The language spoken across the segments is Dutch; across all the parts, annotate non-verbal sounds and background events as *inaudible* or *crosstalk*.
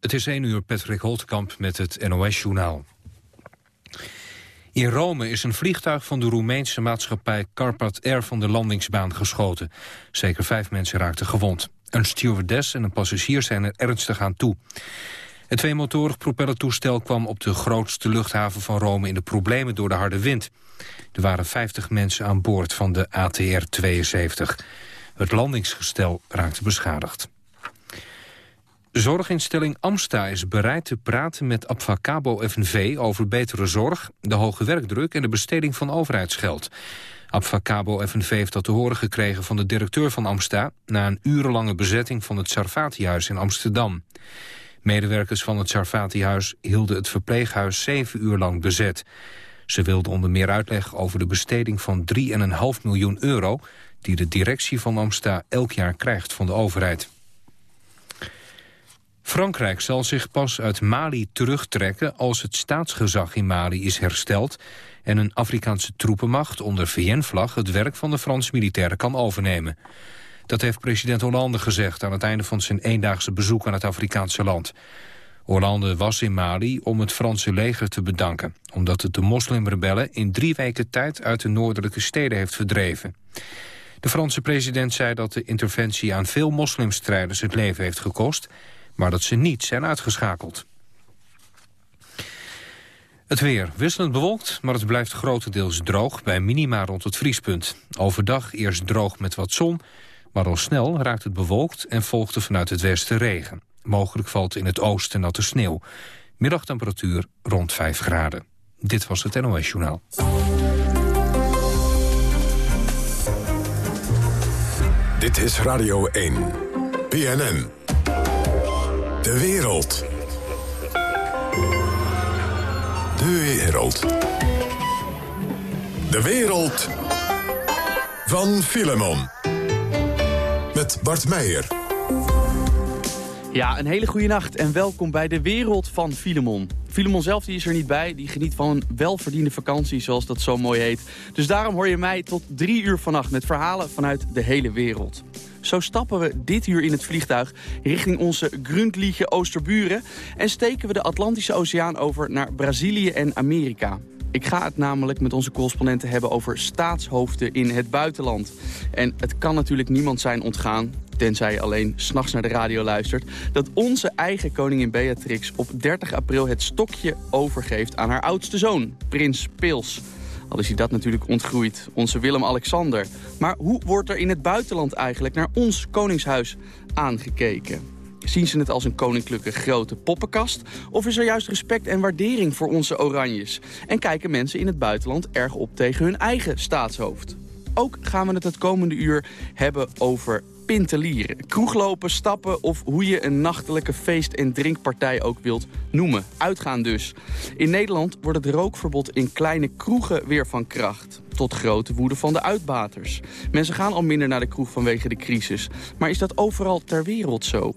Het is 1 uur Patrick Holtkamp met het NOS-journaal. In Rome is een vliegtuig van de Roemeense maatschappij Carpat Air van de landingsbaan geschoten. Zeker vijf mensen raakten gewond. Een stewardess en een passagier zijn er ernstig aan toe. Het tweemotorig propellertoestel kwam op de grootste luchthaven van Rome in de problemen door de harde wind. Er waren 50 mensen aan boord van de ATR-72. Het landingsgestel raakte beschadigd. Zorginstelling Amsta is bereid te praten met Abfacabo FNV over betere zorg, de hoge werkdruk en de besteding van overheidsgeld. Abfacabo FNV heeft dat te horen gekregen van de directeur van Amsta... na een urenlange bezetting van het Sarfatihuis in Amsterdam. Medewerkers van het Sarfatihuis hielden het verpleeghuis zeven uur lang bezet. Ze wilden onder meer uitleg over de besteding van 3,5 miljoen euro... die de directie van Amsta elk jaar krijgt van de overheid. Frankrijk zal zich pas uit Mali terugtrekken als het staatsgezag in Mali is hersteld en een Afrikaanse troepenmacht onder VN-vlag het werk van de Franse militairen kan overnemen. Dat heeft president Hollande gezegd aan het einde van zijn eendaagse bezoek aan het Afrikaanse land. Hollande was in Mali om het Franse leger te bedanken... omdat het de moslimrebellen in drie weken tijd uit de noordelijke steden heeft verdreven. De Franse president zei dat de interventie aan veel moslimstrijders het leven heeft gekost maar dat ze niet zijn uitgeschakeld. Het weer wisselend bewolkt, maar het blijft grotendeels droog... bij minima rond het vriespunt. Overdag eerst droog met wat zon, maar al snel raakt het bewolkt... en volgt er vanuit het westen regen. Mogelijk valt in het oosten natte sneeuw. Middagtemperatuur rond 5 graden. Dit was het NOS Journaal. Dit is Radio 1. BNN. De wereld. De wereld. De wereld van Filemon. Met Bart Meijer. Ja, een hele goede nacht en welkom bij de wereld van Filemon. Filemon zelf die is er niet bij, die geniet van een welverdiende vakantie, zoals dat zo mooi heet. Dus daarom hoor je mij tot drie uur vannacht met verhalen vanuit de hele wereld. Zo stappen we dit uur in het vliegtuig richting onze Grundliedje Oosterburen... en steken we de Atlantische Oceaan over naar Brazilië en Amerika. Ik ga het namelijk met onze correspondenten hebben over staatshoofden in het buitenland. En het kan natuurlijk niemand zijn ontgaan tenzij je alleen s'nachts naar de radio luistert... dat onze eigen koningin Beatrix op 30 april het stokje overgeeft aan haar oudste zoon, prins Pils. Al is hij dat natuurlijk ontgroeid, onze Willem-Alexander. Maar hoe wordt er in het buitenland eigenlijk naar ons koningshuis aangekeken? Zien ze het als een koninklijke grote poppenkast? Of is er juist respect en waardering voor onze oranjes? En kijken mensen in het buitenland erg op tegen hun eigen staatshoofd? Ook gaan we het het komende uur hebben over pintelieren. Kroeglopen, stappen of hoe je een nachtelijke feest- en drinkpartij ook wilt noemen. Uitgaan dus. In Nederland wordt het rookverbod in kleine kroegen weer van kracht. Tot grote woede van de uitbaters. Mensen gaan al minder naar de kroeg vanwege de crisis. Maar is dat overal ter wereld zo?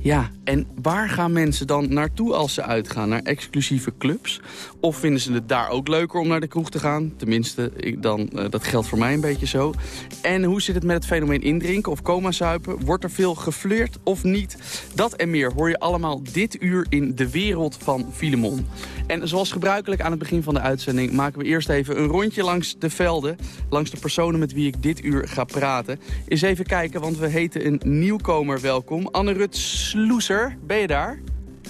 Ja, en waar gaan mensen dan naartoe als ze uitgaan? Naar exclusieve clubs? Of vinden ze het daar ook leuker om naar de kroeg te gaan? Tenminste, ik, dan, uh, dat geldt voor mij een beetje zo. En hoe zit het met het fenomeen indrinken of coma-zuipen? Wordt er veel geflirt of niet? Dat en meer hoor je allemaal dit uur in De Wereld van Filemon. En zoals gebruikelijk aan het begin van de uitzending... maken we eerst even een rondje langs de velden. Langs de personen met wie ik dit uur ga praten. Eens even kijken, want we heten een nieuwkomer welkom. Anne Rut Sloeser, ben je daar?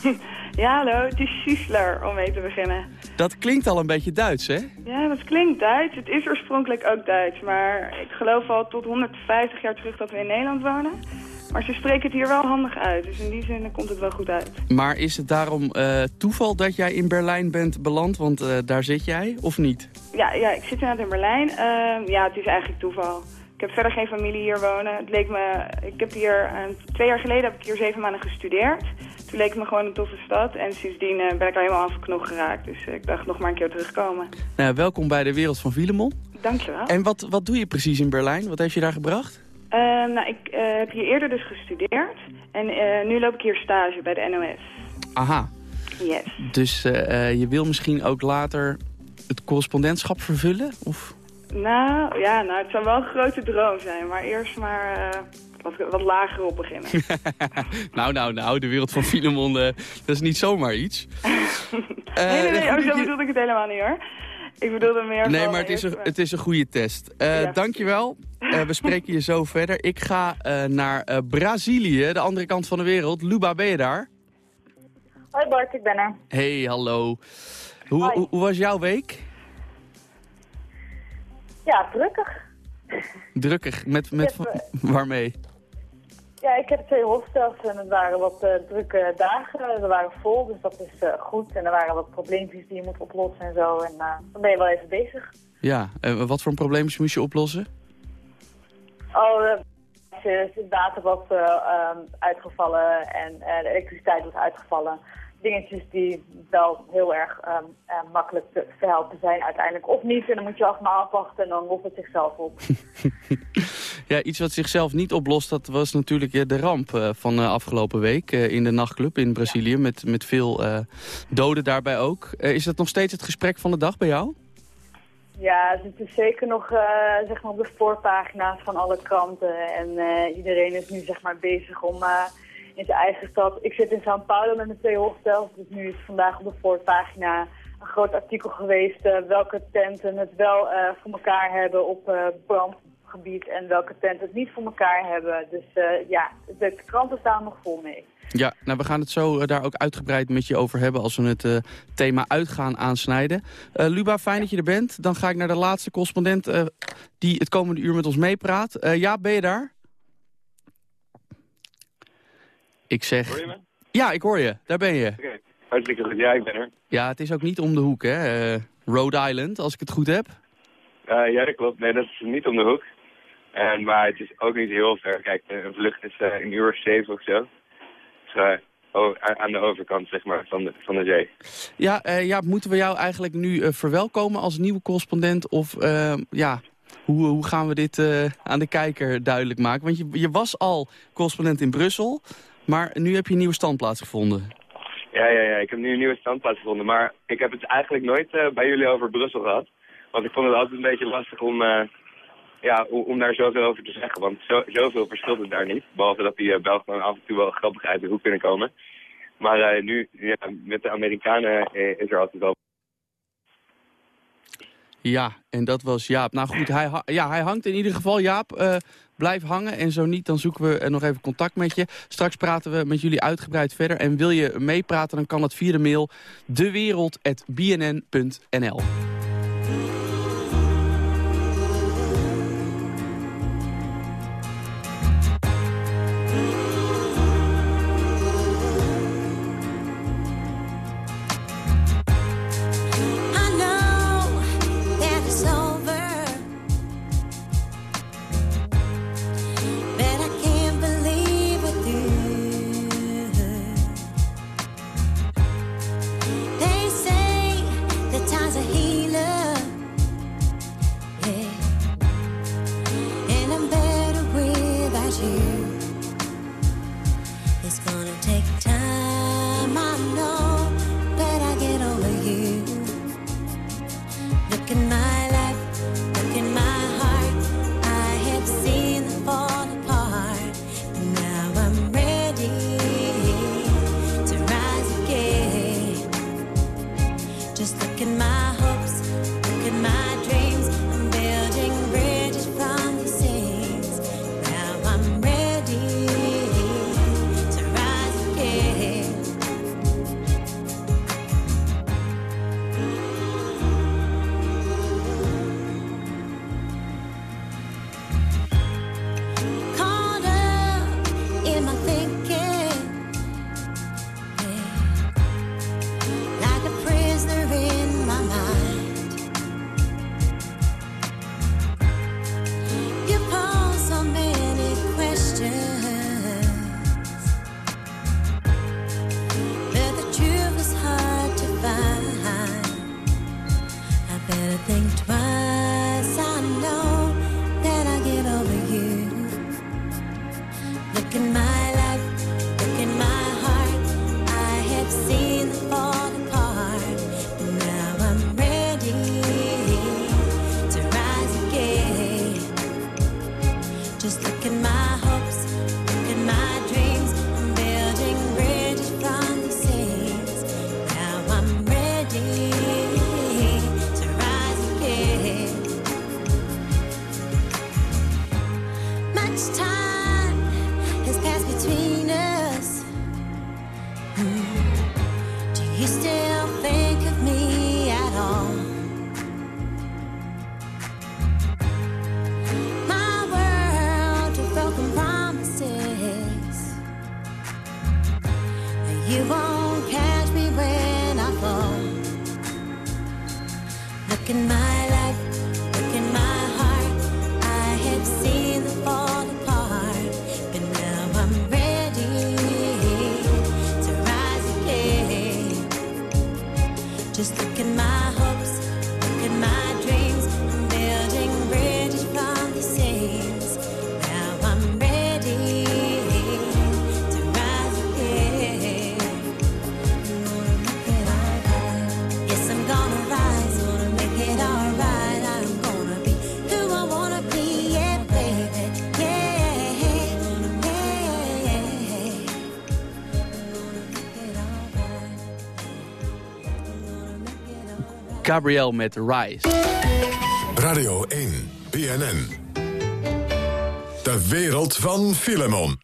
*laughs* Ja, hallo, het is Schussler om mee te beginnen. Dat klinkt al een beetje Duits, hè? Ja, dat klinkt Duits. Het is oorspronkelijk ook Duits. Maar ik geloof al tot 150 jaar terug dat we in Nederland wonen. Maar ze spreken het hier wel handig uit. Dus in die zin komt het wel goed uit. Maar is het daarom uh, toeval dat jij in Berlijn bent beland? Want uh, daar zit jij, of niet? Ja, ja ik zit inderdaad in Berlijn. Uh, ja, het is eigenlijk toeval. Ik heb verder geen familie hier wonen. Het leek me, ik heb hier, twee jaar geleden heb ik hier zeven maanden gestudeerd. Toen leek het me gewoon een toffe stad. En sindsdien uh, ben ik er helemaal aan verknocht geraakt. Dus uh, ik dacht nog maar een keer terugkomen. Nou, welkom bij de wereld van Filemon. Dankjewel. En wat, wat doe je precies in Berlijn? Wat heeft je daar gebracht? Uh, nou, ik heb hier eerder dus gestudeerd. En nu loop ik hier stage bij de NOS. Aha. Yes. Dus je wil misschien ook later het correspondentschap vervullen? Of... Nou, ja, nou, het zou wel een grote droom zijn. Maar eerst maar wat, wat lager op beginnen. *laughs* nou, nou, nou, de wereld van Filemon, uh, dat is niet zomaar iets. *laughs* nee, nee, nee, oh, zo bedoelde ik het helemaal niet hoor. Ik bedoelde meer Nee, maar het is, een, het is een goede test. Uh, ja. Dankjewel. Uh, we spreken je zo verder. Ik ga uh, naar Brazilië, de andere kant van de wereld. Luba, ben je daar? Hoi Bart, ik ben er. Hey, hallo. Hoe, hoe, hoe, was jouw week? Ja, drukkig. Drukkig? Met, met heb, *laughs* waarmee? Ja, ik heb twee hostels en het waren wat uh, drukke dagen. Ze waren vol, dus dat is uh, goed. En er waren wat probleempjes die je moet oplossen en zo. En uh, dan ben je wel even bezig. Ja, en wat voor probleempjes moest je oplossen? Oh, de data was uitgevallen en de elektriciteit was uitgevallen dingetjes die wel heel erg um, uh, makkelijk te verhelpen zijn uiteindelijk. Of niet, en dan moet je allemaal afwachten en dan lost het zichzelf op. *laughs* ja, iets wat zichzelf niet oplost, dat was natuurlijk de ramp uh, van afgelopen week in de nachtclub in Brazilië. Met, met veel doden daarbij ook. is dat nog steeds het gesprek van de dag bij jou? Ja, het is zeker nog zeg maar op de voorpagina's van alle kranten. En iedereen is nu zeg maar bezig om in zijn eigen stad. Ik zit in São Paulo met mijn twee hostels, dus nu is vandaag op de voorpagina een groot artikel geweest uh, welke tenten het wel uh, voor elkaar hebben op uh, brandgebied en welke tenten het niet voor elkaar hebben. Dus ja, de kranten staan nog vol mee. Ja, nou we gaan het zo daar ook uitgebreid met je over hebben als we het thema uitgaan aansnijden. Luba, fijn dat je er bent. Dan ga ik naar de laatste correspondent die het komende uur met ons meepraat. ja, ben je daar? Ik zeg... Hoor je me? Ja, ik hoor je. Daar ben je. Oké, okay. hartstikke goed. Ja, ik ben er. Ja, het is ook niet om de hoek, hè? Uh, Rhode Island, als ik het goed heb. Uh, ja, dat klopt. Nee, dat is niet om de hoek. En, maar het is ook niet heel ver. Kijk, een vlucht is uh, een uur of zeven of zo. Dus, oh, aan de overkant, zeg maar, van de, van de zee. Ja, ja, moeten we jou eigenlijk nu verwelkomen als nieuwe correspondent? Of ja, hoe, hoe gaan we dit aan de kijker duidelijk maken? Want je, je was al correspondent in Brussel... Maar nu heb je een nieuwe standplaats gevonden. Ja, ja, ja, ik heb nu een nieuwe standplaats gevonden. Maar ik heb het eigenlijk nooit uh, bij jullie over Brussel gehad. Want ik vond het altijd een beetje lastig om, uh, ja, om, om, daar zoveel over te zeggen. Want zo, zoveel verschilt het daar niet. Behalve dat die uh, Belgen af en toe wel grappig uit de hoek kunnen komen. Maar nu, ja, met de Amerikanen is er altijd wel... Ja, en dat was Jaap. Nou goed, hij, ja, hij hangt in ieder geval, Jaap blijf hangen. En zo niet, dan zoeken we nog even contact met je. Straks praten we met jullie uitgebreid verder. En wil je meepraten, dan kan dat via de mail dewereld.bnn.nl. Gabriel met Rise. Radio 1, BNN. De wereld van Filemon.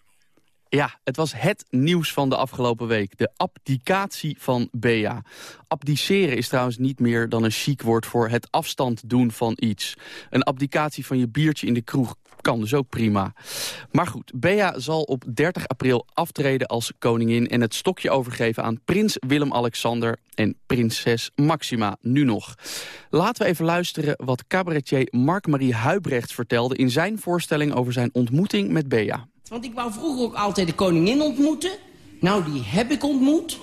Ja, het was het nieuws van de afgelopen week. De abdicatie van Bea. Abdiceren is trouwens niet meer dan een chic woord voor het afstand doen van iets. Een abdicatie van je biertje in de kroeg kan dus ook prima. Maar goed, Bea zal op 30 april aftreden als koningin... en het stokje overgeven aan prins Willem-Alexander en prinses Maxima, nu nog. Laten we even luisteren wat cabaretier Mark-Marie Huibrechts vertelde... in zijn voorstelling over zijn ontmoeting met Bea. Want ik wou vroeger ook altijd de koningin ontmoeten. Nou, die heb ik ontmoet.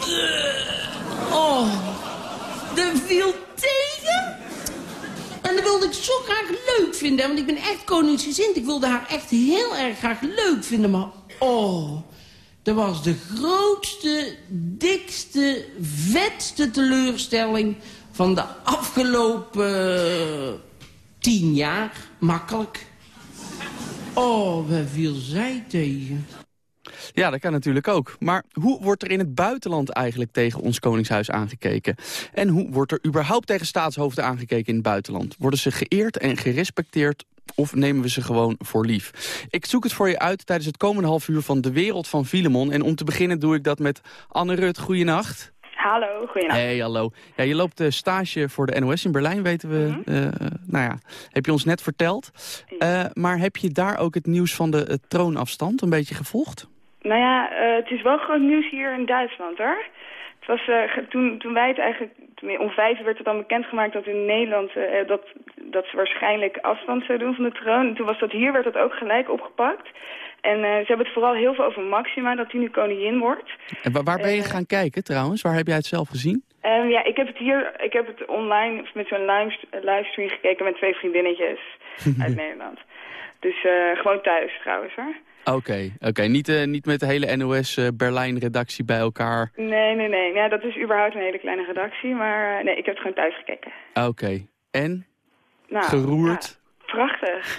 Eh, oh, de viel tegen. En dat wilde ik zo graag leuk vinden, want ik ben echt koningsgezind. Ik wilde haar echt heel erg graag leuk vinden, maar oh... Dat was de grootste, dikste, vetste teleurstelling van de afgelopen tien jaar. Makkelijk. Oh, waar viel zij tegen? Ja, dat kan natuurlijk ook. Maar hoe wordt er in het buitenland eigenlijk tegen ons Koningshuis aangekeken? En hoe wordt er überhaupt tegen staatshoofden aangekeken in het buitenland? Worden ze geëerd en gerespecteerd of nemen we ze gewoon voor lief? Ik zoek het voor je uit tijdens het komende half uur van De Wereld van Filemon. En om te beginnen doe ik dat met Anne Rut. Goeienacht. Hallo, goedenavond. Hey, hallo. Ja, je loopt uh, stage voor de NOS in Berlijn, weten we. uh, nou ja, heb je ons net verteld. Uh, maar heb je daar ook het nieuws van de troonafstand een beetje gevolgd? Nou ja, het is wel groot nieuws hier in Duitsland, hoor. Het was, toen, toen wij het eigenlijk, om vijf werd het dan bekendgemaakt dat in Nederland, dat, dat ze waarschijnlijk afstand zouden doen van de troon. En toen was dat hier, werd dat ook gelijk opgepakt. En ze hebben het vooral heel veel over Maxima, dat die nu koningin wordt. En waar ben je gaan kijken trouwens? Waar heb jij het zelf gezien? Um, ja, ik heb het hier, ik heb het online met zo'n livestream gekeken met twee vriendinnetjes *laughs* uit Nederland. Dus gewoon thuis trouwens hoor. Oké, okay, oké. Okay. Niet, niet met de hele NOS Berlijn-redactie bij elkaar? Nee, nee, nee. Ja, dat is überhaupt een hele kleine redactie, maar nee, ik heb het gewoon thuis gekeken. Oké. Okay. En? Nou, Geroerd? Ja, prachtig. *laughs*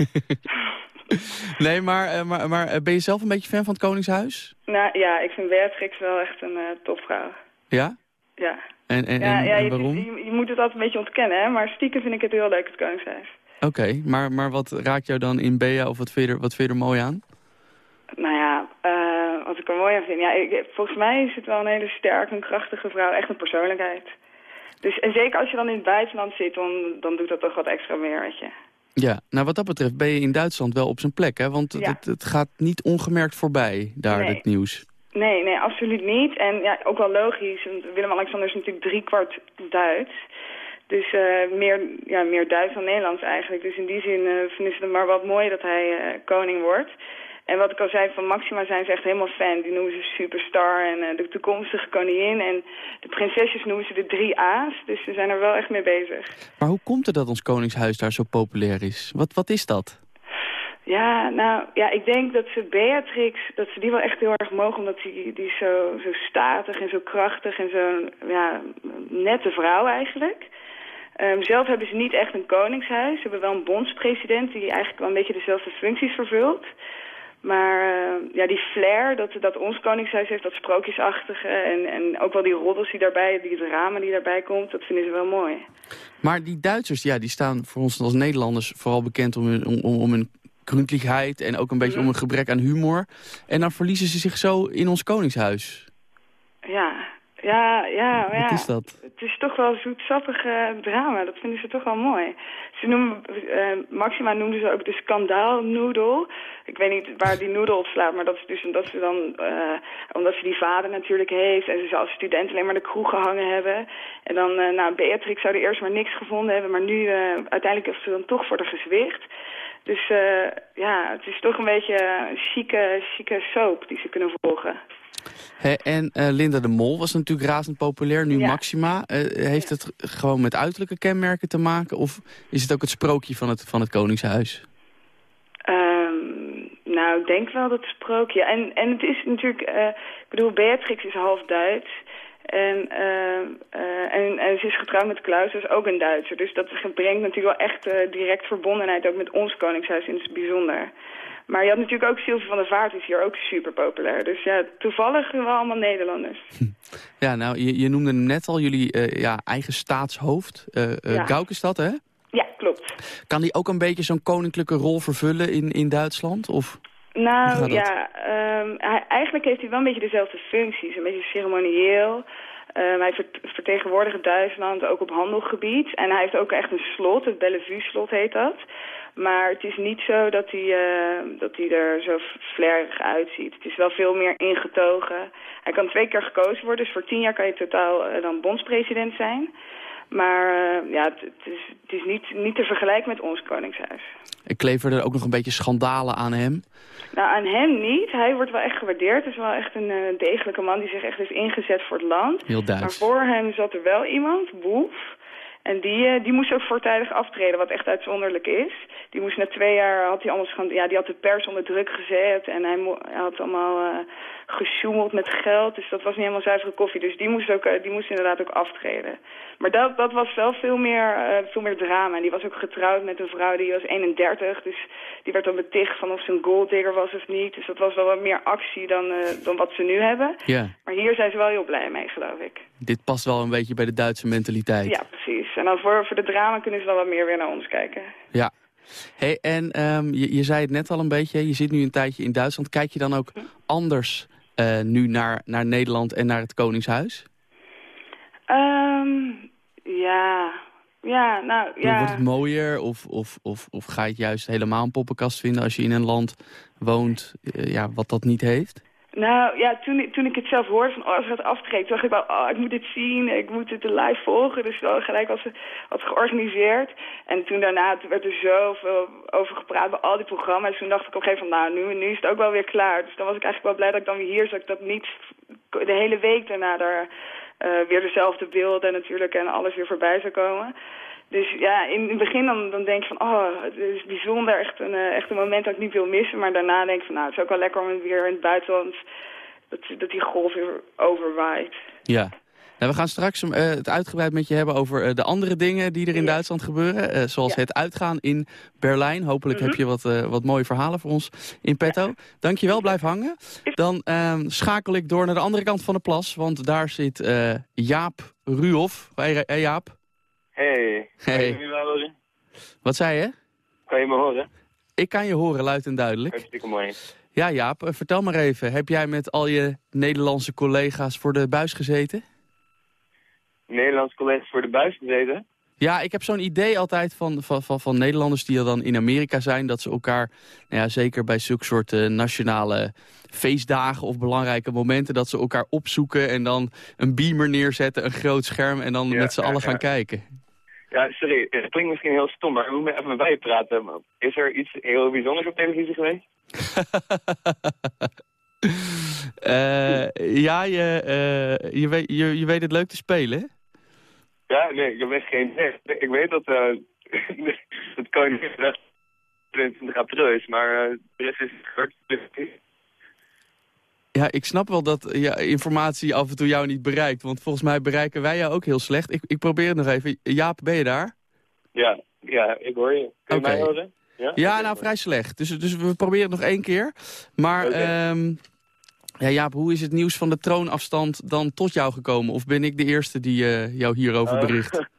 Nee, maar, maar, maar ben je zelf een beetje fan van het Koningshuis? Nou ja, ik vind Beatrix wel echt een topvrouw. Ja? Ja. En, en, ja, en, ja, en je, waarom? Je, je, moet het altijd een beetje ontkennen, hè? maar stiekem vind ik het heel leuk, het Koningshuis. Oké, maar, maar wat raakt jou dan in Bea of wat vind je er, wat vind je er mooi aan? Nou ja, uh, wat ik er mooi aan vind, ja, ik, volgens mij is het wel een hele sterke en krachtige vrouw, echt een persoonlijkheid. Dus, en zeker als je dan in het buitenland zit, dan, dan doet dat toch wat extra meer, weet je. Ja, nou wat dat betreft ben je in Duitsland wel op zijn plek, hè? Want ja. het, het, gaat niet ongemerkt voorbij, daar, nee. het nieuws. Nee, nee, absoluut niet. En ja, ook wel logisch, want Willem-Alexander is natuurlijk driekwart Duits. Dus uh, meer, ja, meer Duits dan Nederlands eigenlijk. Dus in die zin uh, vinden ze het maar wat mooi dat hij uh, koning wordt. En wat ik al zei, van Maxima zijn ze echt helemaal fan. Die noemen ze superstar en uh, de toekomstige koningin. En de prinsesjes noemen ze de drie A's. Dus ze zijn er wel echt mee bezig. Maar hoe komt het dat ons koningshuis daar zo populair is? Wat, wat is dat? Ja, nou, ja, ik denk dat ze Beatrix, dat ze die wel echt heel erg mogen. Omdat die, die is zo, zo statig en zo krachtig en zo'n ja, nette vrouw eigenlijk. Um, zelf hebben ze niet echt een koningshuis. Ze hebben wel een bondspresident die eigenlijk wel een beetje dezelfde functies vervult. Maar uh, ja, die flair dat, dat ons koningshuis heeft, dat sprookjesachtige... En, en ook wel die roddels die daarbij, die ramen die daarbij komt, dat vinden ze wel mooi. Maar die Duitsers, ja, die staan voor ons als Nederlanders vooral bekend om hun, om, om hun en ook een beetje mm. om een gebrek aan humor. En dan verliezen ze zich zo in ons koningshuis. Ja, ja, ja. Wat ja. is dat? Het is toch wel zoetsappig uh, drama, dat vinden ze toch wel mooi. Ze noemen, eh, Maxima noemden ze ook de skandaalnoedel. Ik weet niet waar die noedel op slaat, maar dat is dus omdat ze dan, eh, omdat ze die vader natuurlijk heeft en ze zou als student alleen maar de kroeg gehangen hebben. En dan, eh, nou, Beatrix zou er eerst maar niks gevonden hebben, maar nu uiteindelijk heeft ze dan toch voor de gezwicht. Dus ja, het is toch een beetje een chique, chique soap die ze kunnen volgen. En eh, Linda de Mol was natuurlijk razend populair, nu Ja. Maxima. Eh, heeft het gewoon met uiterlijke kenmerken te maken? Of is het ook het sprookje van het, van het Koningshuis? Ehm, nou, ik denk wel dat sprookje. En, en het is natuurlijk, eh, ik bedoel, Beatrix is half Duits. En, eh, eh, en, en ze is getrouwd met Klaus, dat is ook een Duitser. Dus dat brengt natuurlijk wel echt direct verbondenheid, ook met ons Koningshuis in het bijzonder. Maar je had natuurlijk ook Sylvie van der Vaart, is hier ook super populair. Dus ja, toevallig wel allemaal Nederlanders. Ja, nou, je, je noemde hem net al, jullie eh, ja, eigen staatshoofd. eh, Ja. Gauck is dat, hè? Ja, klopt. Kan die ook een beetje zo'n koninklijke rol vervullen in, in Duitsland? Of? Nou ja, ehm, hij, eigenlijk heeft hij wel een beetje dezelfde functies. Een beetje ceremonieel. Ehm, hij vert- vertegenwoordigt Duitsland ook op handelgebied. En hij heeft ook echt een slot, het Bellevue-slot heet dat. Maar het is niet zo dat hij, eh, dat hij er zo flarig uitziet. Het is wel veel meer ingetogen. Hij kan twee keer gekozen worden, dus voor tien jaar kan je totaal eh, dan bondspresident zijn. Maar eh, ja, het, het is, het is niet, niet te vergelijken met ons koningshuis. Ik klever er ook nog een beetje schandalen aan hem. Nou, aan hem niet. Hij wordt wel echt gewaardeerd. Het is wel echt een degelijke man die zich echt heeft ingezet voor het land. Heel Maar voor hem zat er wel iemand, Wolf. En die, eh, die moest ook voortijdig aftreden, wat echt uitzonderlijk is. Die moest na twee jaar, had hij allemaal ja, die had de pers onder druk gezet. En hij, hij had allemaal eh gesjoemeld met geld. Dus dat was niet helemaal zuivere koffie. Dus die moest, ook, eh, die moest inderdaad ook aftreden. Maar dat, dat was wel veel meer, eh, veel meer drama. En die was ook getrouwd met een vrouw die was 31. Dus die werd dan beticht van of ze een golddigger was of niet. Dus dat was wel wat meer actie dan, eh, dan wat ze nu hebben. Ja, Maar hier zijn ze wel heel blij mee, geloof ik. dit past wel een beetje bij de Duitse mentaliteit. Ja, precies. En dan voor, voor de drama kunnen ze wel wat meer weer naar ons kijken. Ja. Hey, en ehm, je, je zei het net al een beetje, je zit nu een tijdje in Duitsland. Kijk je dan ook anders eh, nu naar, naar Nederland en naar het Koningshuis? Ehm ja, ja, nou ja. Wordt het mooier of, of, of, of ga je het juist helemaal een poppenkast vinden als je in een land woont eh, ja, wat dat niet heeft? Nou ja, toen, toen ik het zelf hoorde van oh, gaat aftreden, toen dacht ik wel, oh, ik moet dit zien, ik moet het live volgen. Dus wel gelijk als ze had georganiseerd. En toen daarna werd er zoveel over gepraat bij al die programma's. Toen dacht ik op een gegeven moment, nou, nu, is het ook wel weer klaar. Dus dan was ik eigenlijk wel blij dat ik dan weer hier zat, dat ik niet de hele week daarna daar eh, weer dezelfde beelden natuurlijk en alles weer voorbij zou komen. Dus ja, in het begin dan, dan denk je van, oh, het is bijzonder, echt een, eh, echt een moment dat ik niet wil missen. Maar daarna denk ik van, nou, het is ook wel lekker om weer in het buitenland, dat, dat die golf weer overwaait. Ja. Nou, we gaan straks eh, het uitgebreid met je hebben over eh, de andere dingen die er in Ja. Duitsland gebeuren. zoals Ja. het uitgaan in Berlijn. Hopelijk heb je wat, wat mooie verhalen voor ons in petto. Dankjewel, blijf hangen. Dan ehm, schakel ik door naar de andere kant van de plas. Want daar zit Jaap Ruoff. Hey, hey, Jaap, Hey, kan Hey. je me wel horen? wat zei je? Kan je me horen? Ik kan je horen, luid en duidelijk. Hartstikke mooi. Ja, Jaap, eh, vertel maar even. Heb jij met al je Nederlandse collega's voor de buis gezeten? Nederlandse collega's voor de buis gezeten. Ja, ik heb zo'n idee altijd van, van, van, van Nederlanders die dan in Amerika zijn... dat ze elkaar, nou ja, zeker bij zulke soort nationale feestdagen of belangrijke momenten... dat ze elkaar opzoeken en dan een beamer neerzetten, een groot scherm... en dan Ja, met z'n ja, allen ja. gaan kijken. Ja, sorry, het klinkt misschien heel stom, maar we moeten even bij je praten. Is er iets heel bijzonders op televisie geweest? *laughs* Eh, ja, je, eh, je, weet, je, je weet het leuk te spelen, hè? Ja, nee, ik heb echt geen idee. Ik weet dat eh *laughs* het Koningsdag 22 april is, maar de rest is het Ja, ik snap wel dat ja, informatie af en toe jou niet bereikt. Want volgens mij bereiken wij jou ook heel slecht. Ik, ik probeer het nog even. Jaap, ben je daar? Ja, ja, ik hoor je. Kun je mij horen? Ja, Ja, nou vrij slecht. Dus, dus we proberen het nog één keer. Maar ehm, ja, Jaap, hoe is het nieuws van de troonafstand dan tot jou gekomen? Of ben ik de eerste die eh, jou hierover Oh. bericht? *laughs*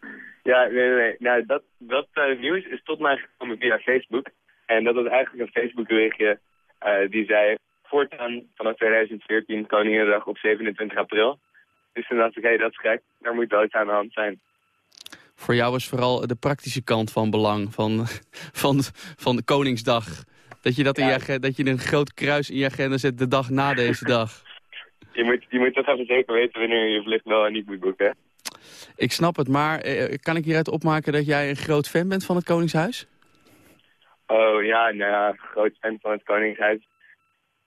Ja, nee, nee. Nou, dat, dat eh, nieuws is tot mij gekomen via Facebook. En dat was eigenlijk een Facebook-berichtje eh, die zei... voortaan vanaf 2014 Koninginnedag op 27 april. Dus toen dacht ik, hé, dat is gek. Daar moet wel iets aan de hand zijn. Voor jou is vooral de praktische kant van belang van, van, van de Koningsdag. Dat je, dat, in je, dat je een groot kruis in je agenda zet de dag na deze dag. *laughs* Je moet, je moet toch even zeker weten wanneer je vlucht wel en niet moet boeken. hè? Ik snap het, maar eh, kan ik hieruit opmaken dat jij een groot fan bent van het Koningshuis? Oh ja, nou ja, groot fan van het Koningshuis.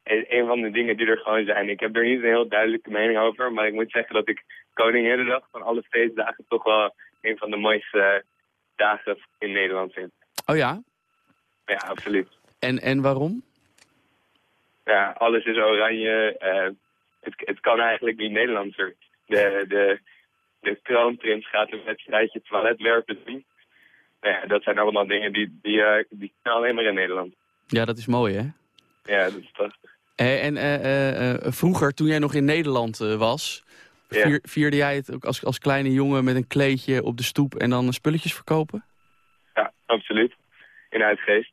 Een van de dingen die er gewoon zijn. Ik heb er niet een heel duidelijke mening over, maar ik moet zeggen dat ik Koninginnedag van alle feestdagen toch wel een van de mooiste eh, dagen in Nederland vind. Oh ja? Ja, absoluut. En, en waarom? Ja, alles is oranje. eh, het, het kan eigenlijk niet Nederlandser. De, de, de kroonprins gaat een wedstrijdje toiletwerpen doen. Nou ja, dat zijn allemaal dingen die, die, eh, die alleen maar in Nederland. Ja, dat is mooi, hè? Ja, dat is prachtig. Eh, en eh, eh, vroeger, toen jij nog in Nederland was... Ja. Vier, vierde jij het ook als, als kleine jongen met een kleedje op de stoep... en dan spulletjes verkopen? Ja, absoluut. In Uitgeest.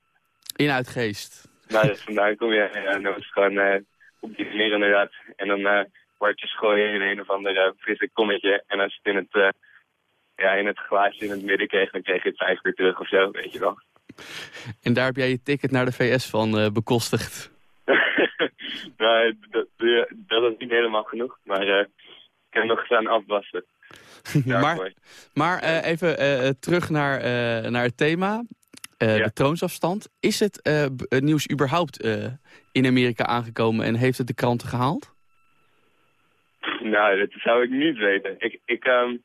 In Uitgeest. Nou, dus vandaan kom je. Ja, nou is het gewoon op die manier inderdaad. En dan kwartjes gooien in een of ander frisse kommetje. En als je het in het, ja, in het glaasje in het midden kreeg, dan kreeg je het vijf keer terug of zo, weet je wel. En daar heb jij je ticket naar de VS van bekostigd. Nou, dat, dat- is niet helemaal genoeg, maar eh, ik heb nog gestaan afwassen. *laughs* maar maar eh, even eh, terug naar, naar het thema. Ja. De troonsafstand. Is het nieuws überhaupt in Amerika aangekomen en heeft het de kranten gehaald? Nou, dat zou ik niet weten. Ik, ik, ehm,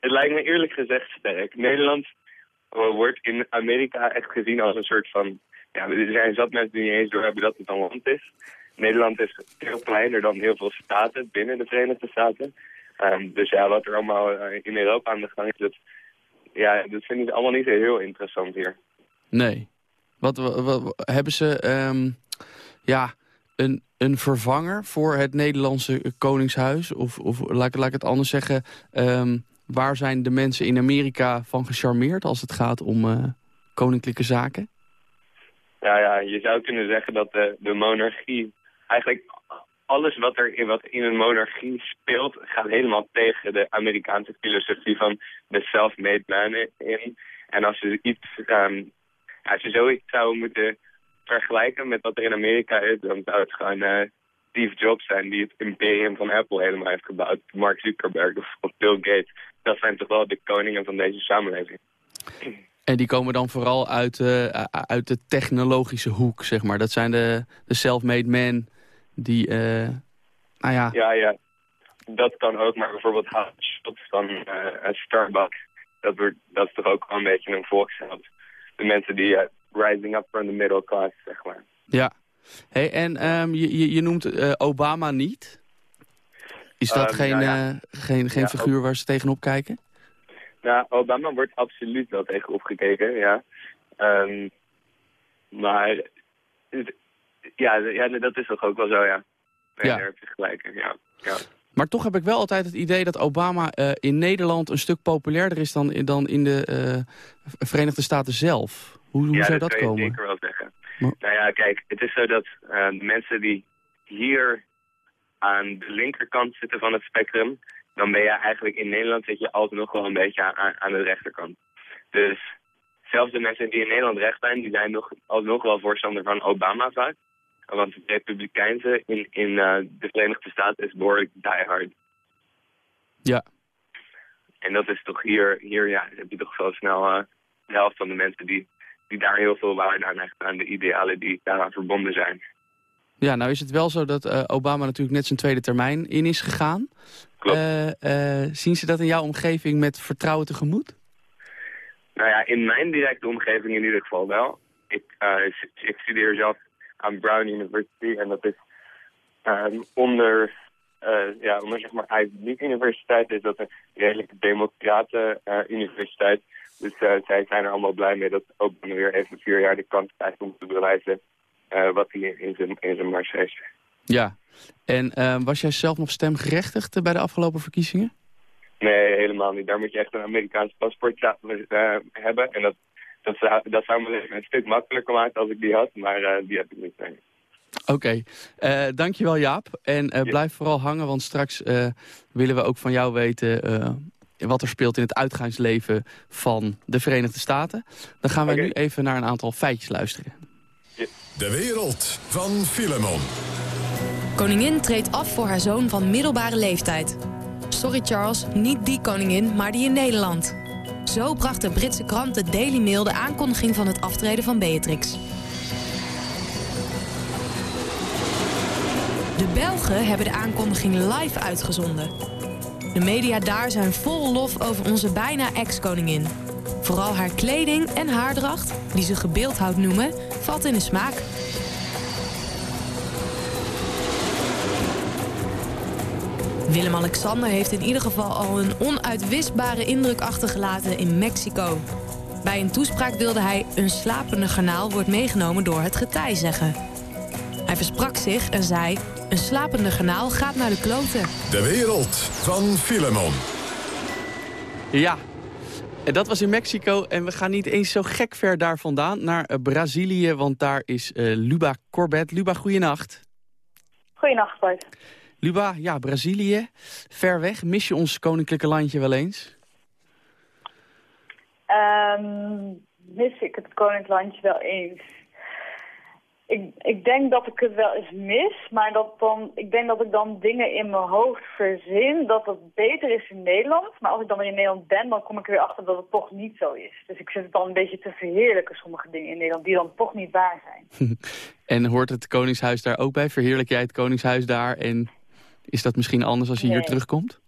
het lijkt me eerlijk gezegd sterk. Nederland wordt in Amerika echt gezien als een soort van... Ja, er zijn zat mensen die niet eens doorhebben dat het een land is. Nederland is veel kleiner dan heel veel staten binnen de Verenigde Staten. Ehm, dus ja, wat er allemaal eh, in Europa aan de gang is, dat, ja, dat vind ik allemaal niet heel interessant hier. Nee. Wat, wa- wa- wa- hebben ze ehm, ja, een, een vervanger voor het Nederlandse Koningshuis? Of, of laat, ik- laat ik het anders zeggen, ehm, waar zijn de mensen in Amerika van gecharmeerd als het gaat om eh, koninklijke zaken? Ja, ja, je zou kunnen zeggen dat de, de monarchie... Eigenlijk alles wat er in, wat in een monarchie speelt... gaat helemaal tegen de Amerikaanse filosofie van de self-made man in. En als je iets... ehm, als je zoiets zou moeten vergelijken met wat er in Amerika is... dan zou het gewoon eh, Steve Jobs zijn... die het imperium van Apple helemaal heeft gebouwd. Mark Zuckerberg of, Bill Gates. Dat zijn toch wel de koningen van deze samenleving. En die komen dan vooral uit, eh, uit de technologische hoek, zeg maar. Dat zijn de, de self-made men die, eh, nou ja, Ja, ja. Dat kan ook, maar bijvoorbeeld Schultz van eh, Starbucks. Dat, wordt, dat is toch ook wel een beetje een volksheld. De mensen die eh, rising up from the middle class, zeg maar. ja. Hey, en ehm, je, je, je noemt eh, Obama niet. Is dat Ehm, geen, nou ja. geen, geen Ja, figuur waar ze tegenop kijken? Nou, Obama wordt absoluut wel tegen opgekeken, ja. Ehm, maar, ja, ja, dat is toch ook wel zo, ja. Ja. Daar heb je gelijk ja. ja. Maar toch heb ik wel altijd het idee dat Obama eh, in Nederland een stuk populairder is dan, dan in de eh, Verenigde Staten zelf. Hoe, hoe ja, zou dat dat kan je komen? zeker wel zeggen. Maar- Nou ja, kijk, het is zo dat eh, mensen die hier aan de linkerkant zitten van het spectrum, dan ben je eigenlijk in Nederland zit je altijd nog wel een beetje aan, aan de rechterkant. Dus zelfs de mensen die in Nederland recht zijn, die zijn nog, alsnog wel voorstander van Obama vaak. Want het republikeinse in, in eh, de Verenigde Staten is behoorlijk diehard. Ja. En dat is toch hier, hier ja, heb je toch wel snel eh, de helft van de mensen die, die daar heel veel waarde aan hechten, aan de idealen die daaraan verbonden zijn. Ja, nou is het wel zo dat eh, Obama natuurlijk net zijn tweede termijn in is gegaan. Klopt. Zien ze dat in jouw omgeving met vertrouwen tegemoet? Nou ja, in mijn directe omgeving in ieder geval wel. Ik, ik, ik studeer zelf aan Brown University en dat is ehm, onder, eh, ja, onder zeg maar Ivy Universiteit is dat een redelijk democrate eh, universiteit. Dus eh, zij zijn er allemaal blij mee dat Obama weer even vier jaar de kans krijgt om te bewijzen wat hij in zijn, in zijn mars heeft. Ja. En eh, was jij zelf nog stemgerechtigd bij de afgelopen verkiezingen? Nee, helemaal niet. Daar moet je echt een Amerikaans paspoort hebben. En dat, dat, zou, dat zou leven een stuk makkelijker maken als ik die had, maar eh, die heb ik niet. Nee. Oké, Eh dankjewel Jaap. En eh, Ja. blijf vooral hangen, want straks eh, willen we ook van jou weten... eh, wat er speelt in het uitgaansleven van de Verenigde Staten. Dan gaan wij Oké. nu even naar een aantal feitjes luisteren. De wereld van Filemon. Koningin treedt af voor haar zoon van middelbare leeftijd. Sorry Charles, niet die koningin, maar die in Nederland. Zo bracht de Britse krant de Daily Mail de aankondiging van het aftreden van Beatrix. De Belgen hebben de aankondiging live uitgezonden. De media daar zijn vol lof over onze bijna ex-koningin. Vooral haar kleding en haardracht, die ze gebeeldhouwd noemen, valt in de smaak. Willem-Alexander heeft in ieder geval al een onuitwisbare indruk achtergelaten in Mexico. Bij een toespraak wilde hij een slapende garnaal wordt meegenomen door het getij zeggen. Hij versprak zich en zei, een slapende garnaal gaat naar de kloten. De wereld van Filemon. Ja, en dat was in Mexico. En we gaan niet eens zo gek ver daar vandaan naar eh, Brazilië, want daar is eh, Luba Corbett. Luba, goeienacht. Goeienacht, Bart. Luba, ja, Brazilië, ver weg. Mis je ons koninklijke landje wel eens? Ehm, mis ik het Koninklandje wel eens? Ik, ik denk dat ik het wel eens mis, maar dat dan, ik denk dat ik dan dingen in mijn hoofd verzin dat het beter is in Nederland. Maar als ik dan weer in Nederland ben, dan kom ik er weer achter dat het toch niet zo is. Dus ik zit het dan een beetje te verheerlijken, sommige dingen in Nederland, die dan toch niet waar zijn. *laughs* En hoort het Koningshuis daar ook bij? Verheerlijk jij het Koningshuis daar? En is dat misschien anders als je hier terugkomt?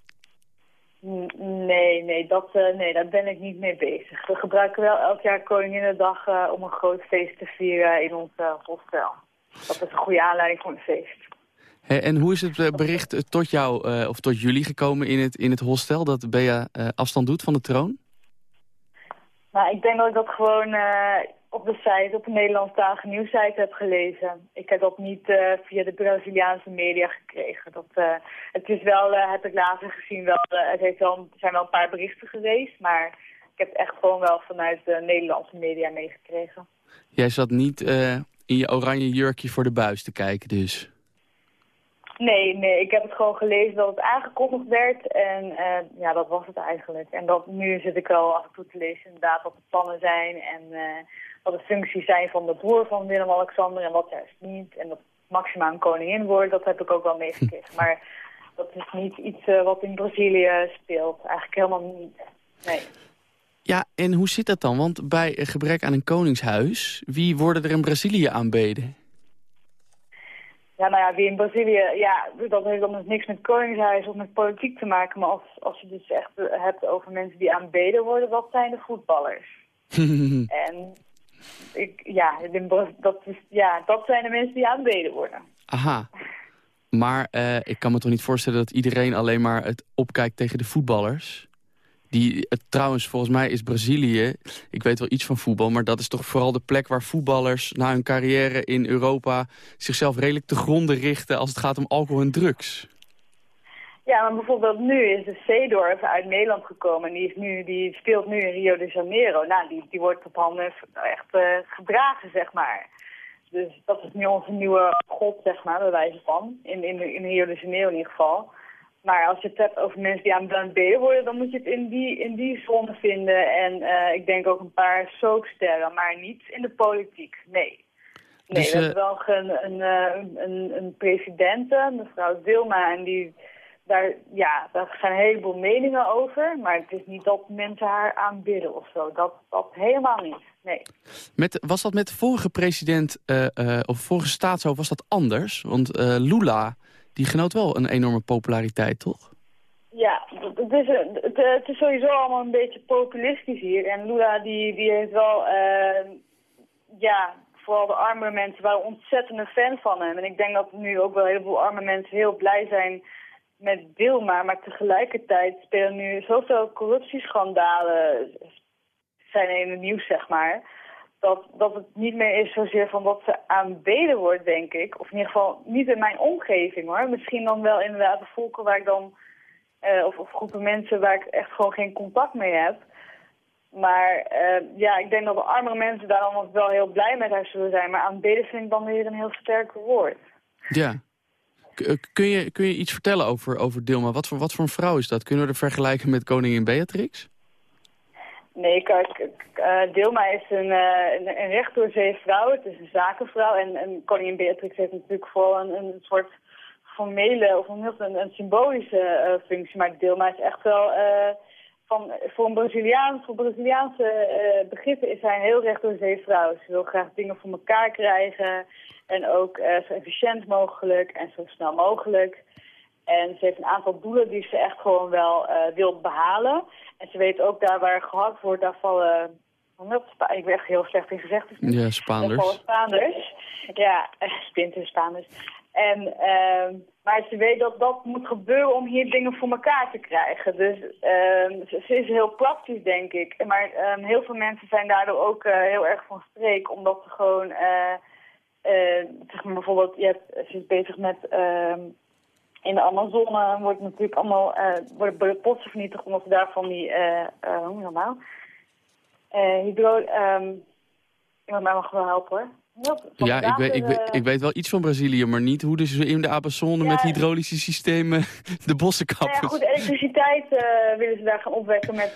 Nee, nee, dat, eh, nee, daar ben ik niet mee bezig. We gebruiken wel elk jaar Koninginnedag eh om een groot feest te vieren in ons eh, hostel. Dat is een goede aanleiding voor een feest. En hoe is het bericht tot jou of tot jullie gekomen in het, in het hostel dat Bea afstand doet van de troon? Nou, ik denk dat ik dat gewoon op de site, op de Nederlandstalige nieuwssite heb gelezen. Ik heb dat niet eh, via de Braziliaanse media gekregen. Dat, eh, het is wel, eh, heb ik later gezien, wel, het heeft wel, er zijn wel een paar berichten geweest, maar ik heb het echt gewoon wel vanuit de Nederlandse media meegekregen. Jij zat niet in je oranje jurkje voor de buis te kijken dus. Nee, nee, ik heb het gewoon gelezen dat het aangekondigd werd en ja, dat was het eigenlijk. En dat, nu zit ik wel af en toe te lezen inderdaad wat de plannen zijn en wat de functies zijn van de broer van Willem-Alexander en wat juist niet. En dat Maxima een koningin wordt, dat heb ik ook wel meegekregen. *laughs* Maar dat is niet iets eh, wat in Brazilië speelt, eigenlijk helemaal niet. Nee. Ja, en hoe zit dat dan? Want bij gebrek aan een koningshuis, wie worden er in Brazilië aanbeden? Ja, nou ja, wie in Brazilië, ja, dat heeft dan dus niks met koningshuis of met politiek te maken. Maar als, als je dus echt hebt over mensen die aanbeden worden, dat zijn de voetballers. *laughs* en ik, ja, dat, is, ja, dat zijn de mensen die aanbeden worden. Aha. Maar eh, ik kan me toch niet voorstellen dat iedereen alleen maar het opkijkt tegen de voetballers? Die, trouwens, volgens mij is Brazilië, ik weet wel iets van voetbal... maar dat is toch vooral de plek waar voetballers na hun carrière in Europa... zichzelf redelijk te gronden richten als het gaat om alcohol en drugs. Ja, maar bijvoorbeeld nu is de Seedorf uit Nederland gekomen. En die, is nu, die speelt nu in Rio de Janeiro. Nou, die, die wordt op handen echt eh, gedragen, zeg maar. Dus dat is nu onze nieuwe god, zeg maar, bij wijze van. In, in, in Rio de Janeiro in ieder geval. Maar als je het hebt over mensen die aan het worden, dan moet je het in die, in die zone vinden. En eh, ik denk ook een paar soapsterren, maar niet in de politiek. Nee. Nee, Dus, we eh, hebben wel een, een, eh, een, een presidente, mevrouw Dilma, en die, daar, ja, daar zijn een heleboel meningen over. Maar het is niet dat mensen haar aanbidden of zo. Dat, dat helemaal niet. Nee. Met, was dat met de vorige president eh, eh, of vorige staatshoofd was dat anders? Want eh, Lula, die genoot wel een enorme populariteit, toch? Ja, het is, het, het is sowieso allemaal een beetje populistisch hier. En Lula die, die heeft wel, ja, vooral de arme mensen waren ontzettende fan van hem. En ik denk dat nu ook wel een heleboel arme mensen heel blij zijn met Dilma. Maar tegelijkertijd spelen nu zoveel corruptieschandalen zijn in het nieuws, zeg maar. Dat, dat het niet meer is zozeer van wat ze aanbeden wordt, denk ik. Of in ieder geval niet in mijn omgeving, hoor. Misschien dan wel inderdaad de volken waar ik dan eh, of, of groepen mensen waar ik echt gewoon geen contact mee heb. Maar eh, ja, ik denk dat de armere mensen daar dan wel heel blij met haar zullen zijn. Maar aanbidden vind ik dan weer een heel sterk woord. Ja. Eh, kun, je, kun je iets vertellen over, over Dilma? Wat voor, wat voor een vrouw is dat? Kunnen we er vergelijken met koningin Beatrix? Nee, kijk, eh, Dilma is een, eh, een, een recht door vrouw. Het is een zakenvrouw. En, en koningin Beatrix heeft natuurlijk vooral een, een soort formele of een, een, symbolische functie. Maar Dilma is echt wel... van, voor een Braziliaan, voor Braziliaanse eh, begrippen is zij een heel recht door zee vrouw. Ze wil graag dingen voor elkaar krijgen. En ook eh, zo efficiënt mogelijk en zo snel mogelijk. En ze heeft een aantal doelen die ze echt gewoon wel eh, wil behalen. En ze weet ook daar waar gehakt wordt, daar vallen... Ik ben echt heel slecht in gezegd. Ja, Daar Spaanders. Spaanders. Ja, eh, *laughs* spinten Spaanders. En, ehm, maar ze weet dat dat moet gebeuren om hier dingen voor elkaar te krijgen. Dus ehm, ze, is heel praktisch, denk ik. Maar ehm, heel veel mensen zijn daardoor ook eh, heel erg van streek, omdat ze gewoon... eh, eh, zeg maar bijvoorbeeld, je hebt, ze is bezig met... ehm, in de Amazone wordt natuurlijk allemaal, worden botsen vernietigd omdat ze daar van die, hoe je dat nou? Hydro, ehm iemand mij mag wel helpen hoor. Ja, ik weet, ik, weet, eh, ik weet wel iets van Brazilië, maar niet hoe dus in de Amazone Ja. met hydraulische systemen *laughs* de bossen Nou ja, kappen. goed, elektriciteit eh, willen ze daar gaan opwekken met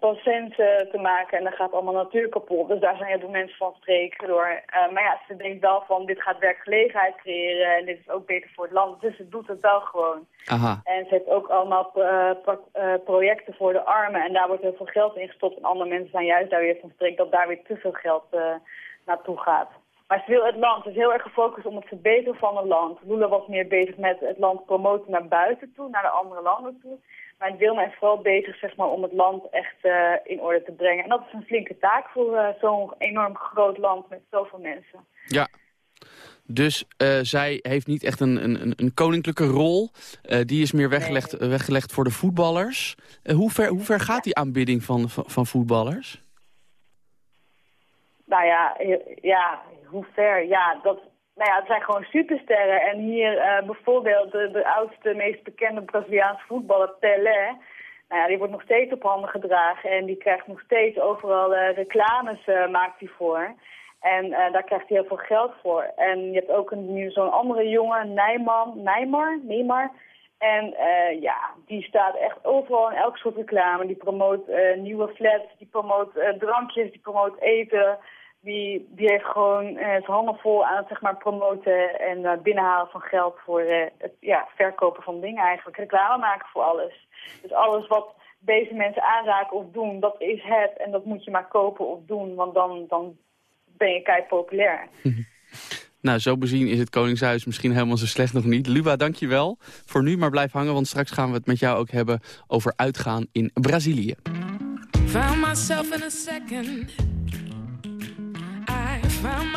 bassins eh, te maken. En dan gaat allemaal natuur kapot. Dus daar zijn heel veel mensen van streek door. Maar ja, ze denkt wel van dit gaat werkgelegenheid creëren en dit is ook beter voor het land. Dus ze doet het wel gewoon. Aha. En ze heeft ook allemaal pro- projecten voor de armen. En daar wordt heel veel geld in gestopt. En andere mensen zijn juist daar weer van streek dat daar weer te veel geld naartoe gaat. Maar ze wil het land. Ze is heel erg gefocust om het verbeteren van het land. Lula was meer bezig met het land promoten naar buiten toe, naar de andere landen toe. Maar Wilma is vooral bezig zeg maar, om het land echt eh, in orde te brengen. En dat is een flinke taak voor eh, zo'n enorm groot land met zoveel mensen. Ja. Dus eh, zij heeft niet echt een, een, een- koninklijke rol. Die is meer weggelegd, weggelegd voor de voetballers. Hoe, ver, hoe ver gaat die aanbidding van, van, van voetballers? Nou ja, he- ja, hoe ver? Ja, dat, nou ja, het zijn gewoon supersterren. En hier eh, bijvoorbeeld de, oudste, meest bekende Braziliaanse voetballer, Pelé. Nou ja, die wordt nog steeds op handen gedragen. En die krijgt nog steeds overal eh, reclames, eh, maakt hij voor. En eh, daar krijgt hij heel veel geld voor. En je hebt ook nu zo'n andere jongen, Nijman, Neymar, Neymar. En eh, ja, die staat echt overal in elk soort reclame. Die promoot eh, nieuwe flats, die promoot eh, drankjes, die promoot eten. Die, die heeft gewoon eh, zijn handen vol aan het zeg maar, promoten en eh, binnenhalen van geld voor eh, het ja, verkopen van dingen eigenlijk. Reclame maken voor alles. Dus alles wat deze mensen aanraken of doen, dat is het. En dat moet je maar kopen of doen, want dan, dan ben je kei populair. *laughs* Nou, zo bezien is het Koningshuis misschien helemaal zo slecht nog niet. Luba, dank je wel voor nu, maar blijf hangen... want straks gaan we het met jou ook hebben over uitgaan in Brazilië. Found myself in a second.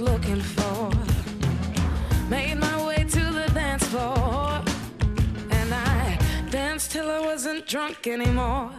looking for. Made my way to the dance floor, and I danced till I wasn't drunk anymore.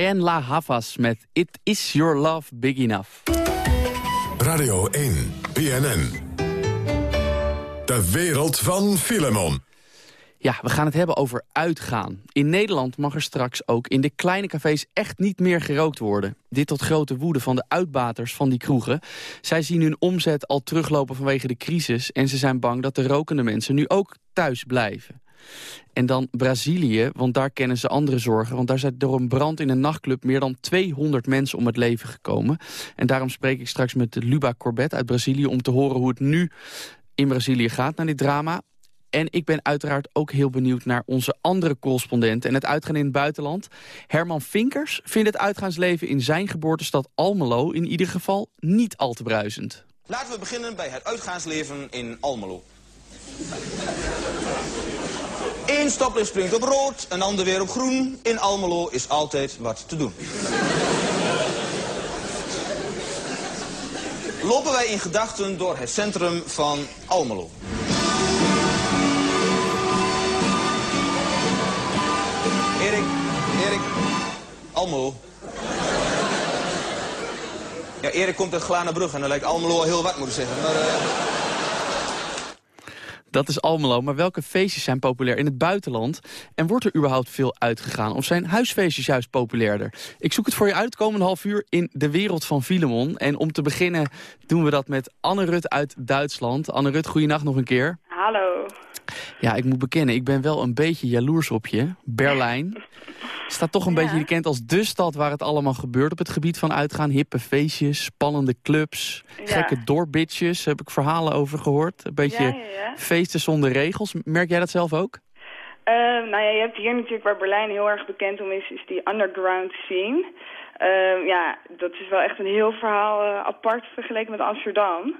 Brian La Havas met It Is Your Love Big Enough. Radio 1, BNN. De wereld van Filemon. Ja, we gaan het hebben over uitgaan. In Nederland mag er straks ook in de kleine cafés echt niet meer gerookt worden. Dit tot grote woede van de uitbaters van die kroegen. Zij zien hun omzet al teruglopen vanwege de crisis... en ze zijn bang dat de rokende mensen nu ook thuis blijven. En dan Brazilië, want daar kennen ze andere zorgen. Want daar zijn door een brand in een nachtclub meer dan 200 mensen om het leven gekomen. En daarom spreek ik straks met Luba Corbett uit Brazilië... om te horen hoe het nu in Brazilië gaat naar dit drama. En ik ben uiteraard ook heel benieuwd naar onze andere correspondenten... en het uitgaan in het buitenland. Herman Vinkers vindt het uitgaansleven in zijn geboortestad Almelo... in ieder geval niet al te bruisend. Laten we beginnen bij het uitgaansleven in Almelo. Eén stoplicht springt op rood, een ander weer op groen. In Almelo is altijd wat te doen. Lopen wij in gedachten door het centrum van Almelo. Erik, Erik, Almelo. Ja, Erik komt uit Glanenbrug en dan lijkt Almelo al heel wat, moet ik zeggen. Maar, eh, Dat is Almelo, maar welke feestjes zijn populair in het buitenland? En wordt er überhaupt veel uitgegaan? Of zijn huisfeestjes juist populairder? Ik zoek het voor je uit komende half uur in de wereld van Filemon. En om te beginnen doen we dat met Anne Rut uit Duitsland. Anne Rut, goeienacht nog een keer. Hallo. Ja, ik moet bekennen, ik ben wel een beetje jaloers op je. Berlijn staat toch een beetje bekend als de stad waar het allemaal gebeurt op het gebied van uitgaan. Hippe feestjes, spannende clubs, Ja. gekke doorbitjes, heb ik verhalen over gehoord. Een beetje Ja, feesten zonder regels. Merk jij dat zelf ook? Eh, nou ja, je hebt hier natuurlijk waar Berlijn heel erg bekend om is, is die underground scene. Eh, ja, dat is wel echt een heel verhaal eh, apart vergeleken met Amsterdam.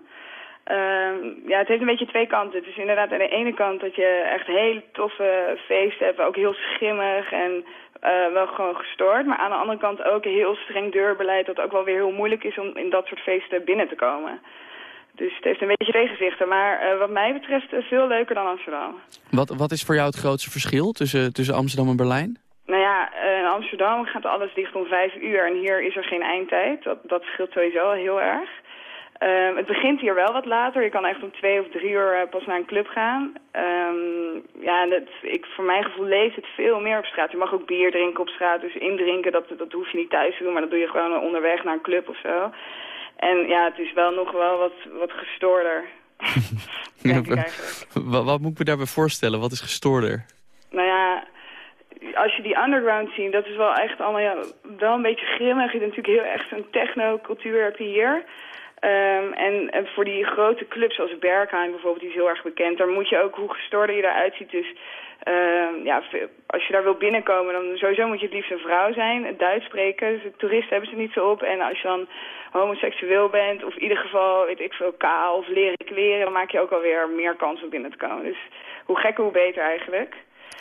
Eh, ja, het heeft een beetje twee kanten. Het is inderdaad aan de ene kant dat je echt hele toffe feesten hebt, ook heel schimmig en eh, wel gewoon gestoord. Maar aan de andere kant ook een heel streng deurbeleid dat ook wel weer heel moeilijk is om in dat soort feesten binnen te komen. Dus het heeft een beetje twee gezichten. Maar eh, wat mij betreft eh, veel leuker dan Amsterdam. Wat, wat is voor jou het grootste verschil tussen, tussen Amsterdam en Berlijn? Nou ja, in Amsterdam gaat alles dicht om vijf uur en hier is er geen eindtijd. Dat, dat scheelt sowieso heel erg. Ehm, het begint hier wel wat later. Je kan echt om twee of drie uur eh, pas naar een club gaan. Ehm, ja, en het, ik, voor mijn gevoel leeft het veel meer op straat. Je mag ook bier drinken op straat, dus indrinken, dat, dat hoef je niet thuis te doen. Maar dat doe je gewoon onderweg naar een club of zo. En ja, het is wel nog wel wat, wat gestoorder. *laughs* wat, wat moet ik me daarbij voorstellen? Wat is gestoorder? Nou ja, als je die underground ziet, dat is wel echt allemaal ja, wel een beetje grimmig. Je hebt natuurlijk heel echt een techno-cultuur heb je hier. Ehm, en, en voor die grote clubs zoals Berghain bijvoorbeeld, die is heel erg bekend. Daar moet je ook, hoe gestoorder je eruit ziet, dus ehm, ja, als je daar wil binnenkomen, dan sowieso moet je het liefst een vrouw zijn. Duits spreken, dus toeristen hebben ze niet zo op. En als je dan homoseksueel bent, of in ieder geval, weet ik veel, kaal of leren kleren, dan maak je ook alweer meer kans om binnen te komen. Dus hoe gekker, hoe beter eigenlijk.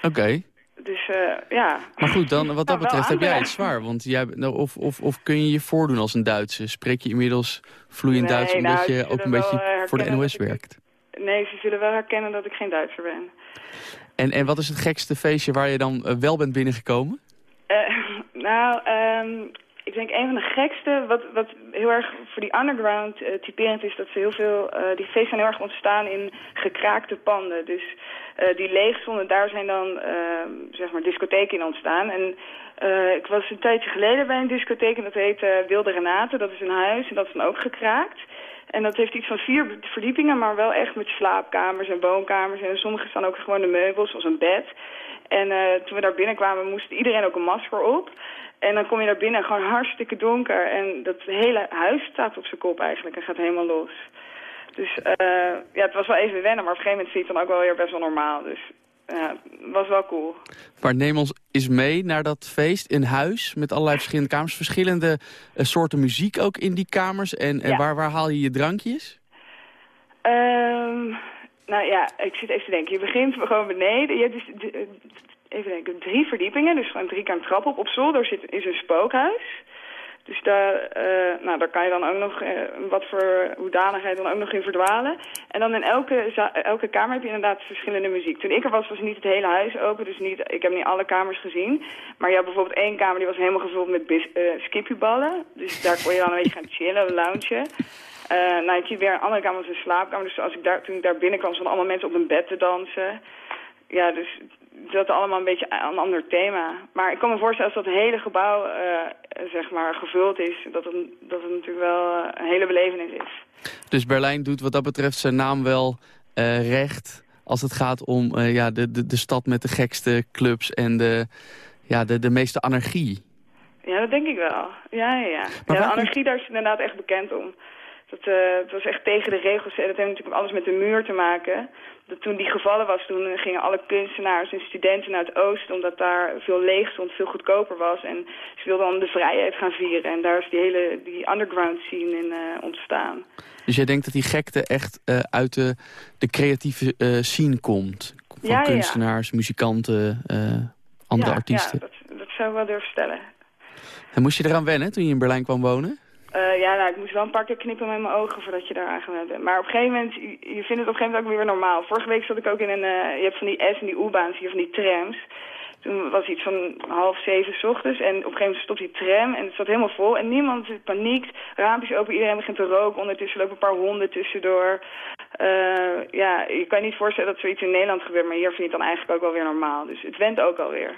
Oké. Dus eh, ja. Maar goed, dan, wat dat Nou, betreft heb jij het zwaar. Want jij, nou, of, of, of kun je je voordoen als een Duitse? Spreek je inmiddels vloeiend Nee, Duits omdat nou, ze je ook een beetje eh, voor de NOS ik- werkt? Nee, ze zullen wel herkennen dat ik geen Duitser ben. En, en wat is het gekste feestje waar je dan eh, wel bent binnengekomen? *laughs* Nou, ehm, ik denk een van de gekste, wat, wat heel erg voor die underground eh, typerend is, dat ze heel veel, eh, die feesten zijn heel erg ontstaan in gekraakte panden. Dus eh, die leeg stonden, daar zijn dan, ehm, zeg maar, discotheken in ontstaan. En ik was een tijdje geleden bij een discotheek en dat heet Wilde Renate. Dat is een huis en dat is dan ook gekraakt. En dat heeft iets van vier verdiepingen, maar wel echt met slaapkamers en woonkamers. En sommige staan ook gewoon de meubels, zoals een bed. En toen we daar binnenkwamen, moest iedereen ook een masker op. En dan kom je daar binnen, gewoon hartstikke donker. En dat hele huis staat op zijn kop eigenlijk en gaat helemaal los. Dus eh, ja, het was wel even wennen, maar op een gegeven moment vind je het dan ook wel weer best wel normaal. Dus ja, het was wel cool. Maar neem ons eens mee naar dat feest, een huis met allerlei verschillende kamers. Verschillende eh, soorten muziek ook in die kamers. En, en Ja. waar, waar haal je je drankjes? Ehm, nou ja, ik zit even te denken. Je begint gewoon beneden. Je hebt dus, even denken, drie verdiepingen. Dus gewoon drie keer trap op. Op zolder zit, is een spookhuis. Dus daar, eh, nou, daar kan je dan ook nog eh, wat voor hoedanigheid dan ook nog in verdwalen. En dan in elke, elke kamer heb je inderdaad verschillende muziek. Toen ik er was, was niet het hele huis open. Dus niet, ik heb niet alle kamers gezien. Maar je had bijvoorbeeld één kamer die was helemaal gevuld met bis, eh, skippyballen. Dus daar kon je dan een beetje gaan chillen, *laughs* loungen. Eh nou, ik zie weer een andere kamer was een slaapkamer. Dus als ik daar, toen ik daar binnenkwam, stonden allemaal mensen op een bed te dansen. Ja, dus dat allemaal een beetje een ander thema. Maar ik kan me voorstellen als dat hele gebouw eh, zeg maar gevuld is, dat het, dat het natuurlijk wel eh, een hele belevenis is. Dus Berlijn doet wat dat betreft zijn naam wel eh, recht... als het gaat om ja, de, de, de stad met de gekste clubs en de, ja, de, de meeste anarchie. Ja, dat denk ik wel. Ja, ja, ja. Waar- anarchie, daar is het inderdaad echt bekend om. Dat, eh, het was echt tegen de regels. En dat heeft natuurlijk alles met de muur te maken. Dat toen die gevallen was, toen gingen alle kunstenaars en studenten naar het oosten... omdat daar veel leeg stond, veel goedkoper was. En ze wilden dan de vrijheid gaan vieren. En daar is die hele die underground scene in eh, ontstaan. Dus jij denkt dat die gekte echt eh, uit de, de creatieve eh, scene komt? Van Ja, ja, ja. kunstenaars, muzikanten, andere ja, artiesten. Ja, dat, dat zou ik wel durven stellen. En moest je eraan wennen toen je in Berlijn kwam wonen? Eh, ja, nou, ik moest wel een paar keer knippen met mijn ogen voordat je daar aan bent. Maar op een gegeven moment, je, je vindt het op een gegeven moment ook weer normaal. Vorige week zat ik ook in een, eh, je hebt van die S en die U-baans hier, van die trams. Toen was iets van half zeven 's ochtends en op een gegeven moment stopt die tram en het zat helemaal vol. En niemand paniekt, raampjes open, iedereen begint te roken. Ondertussen lopen een paar honden tussendoor. Eh, ja, je kan je niet voorstellen dat zoiets in Nederland gebeurt, maar hier vind je het dan eigenlijk ook wel weer normaal. Dus het went ook alweer.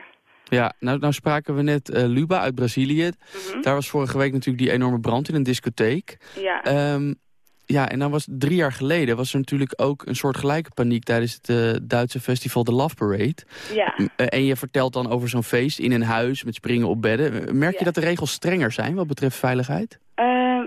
Ja, nou, nou spraken we net eh, Luba uit Brazilië. Mhm. Daar was vorige week natuurlijk die enorme brand in een discotheek. Ja. Ehm, ja, en dan was drie jaar geleden was er natuurlijk ook een soort gelijke paniek tijdens het eh, Duitse festival The Love Parade. Ja. Eh, en je vertelt dan over zo'n feest in een huis met springen op bedden. Merk je dat de regels strenger zijn wat betreft veiligheid?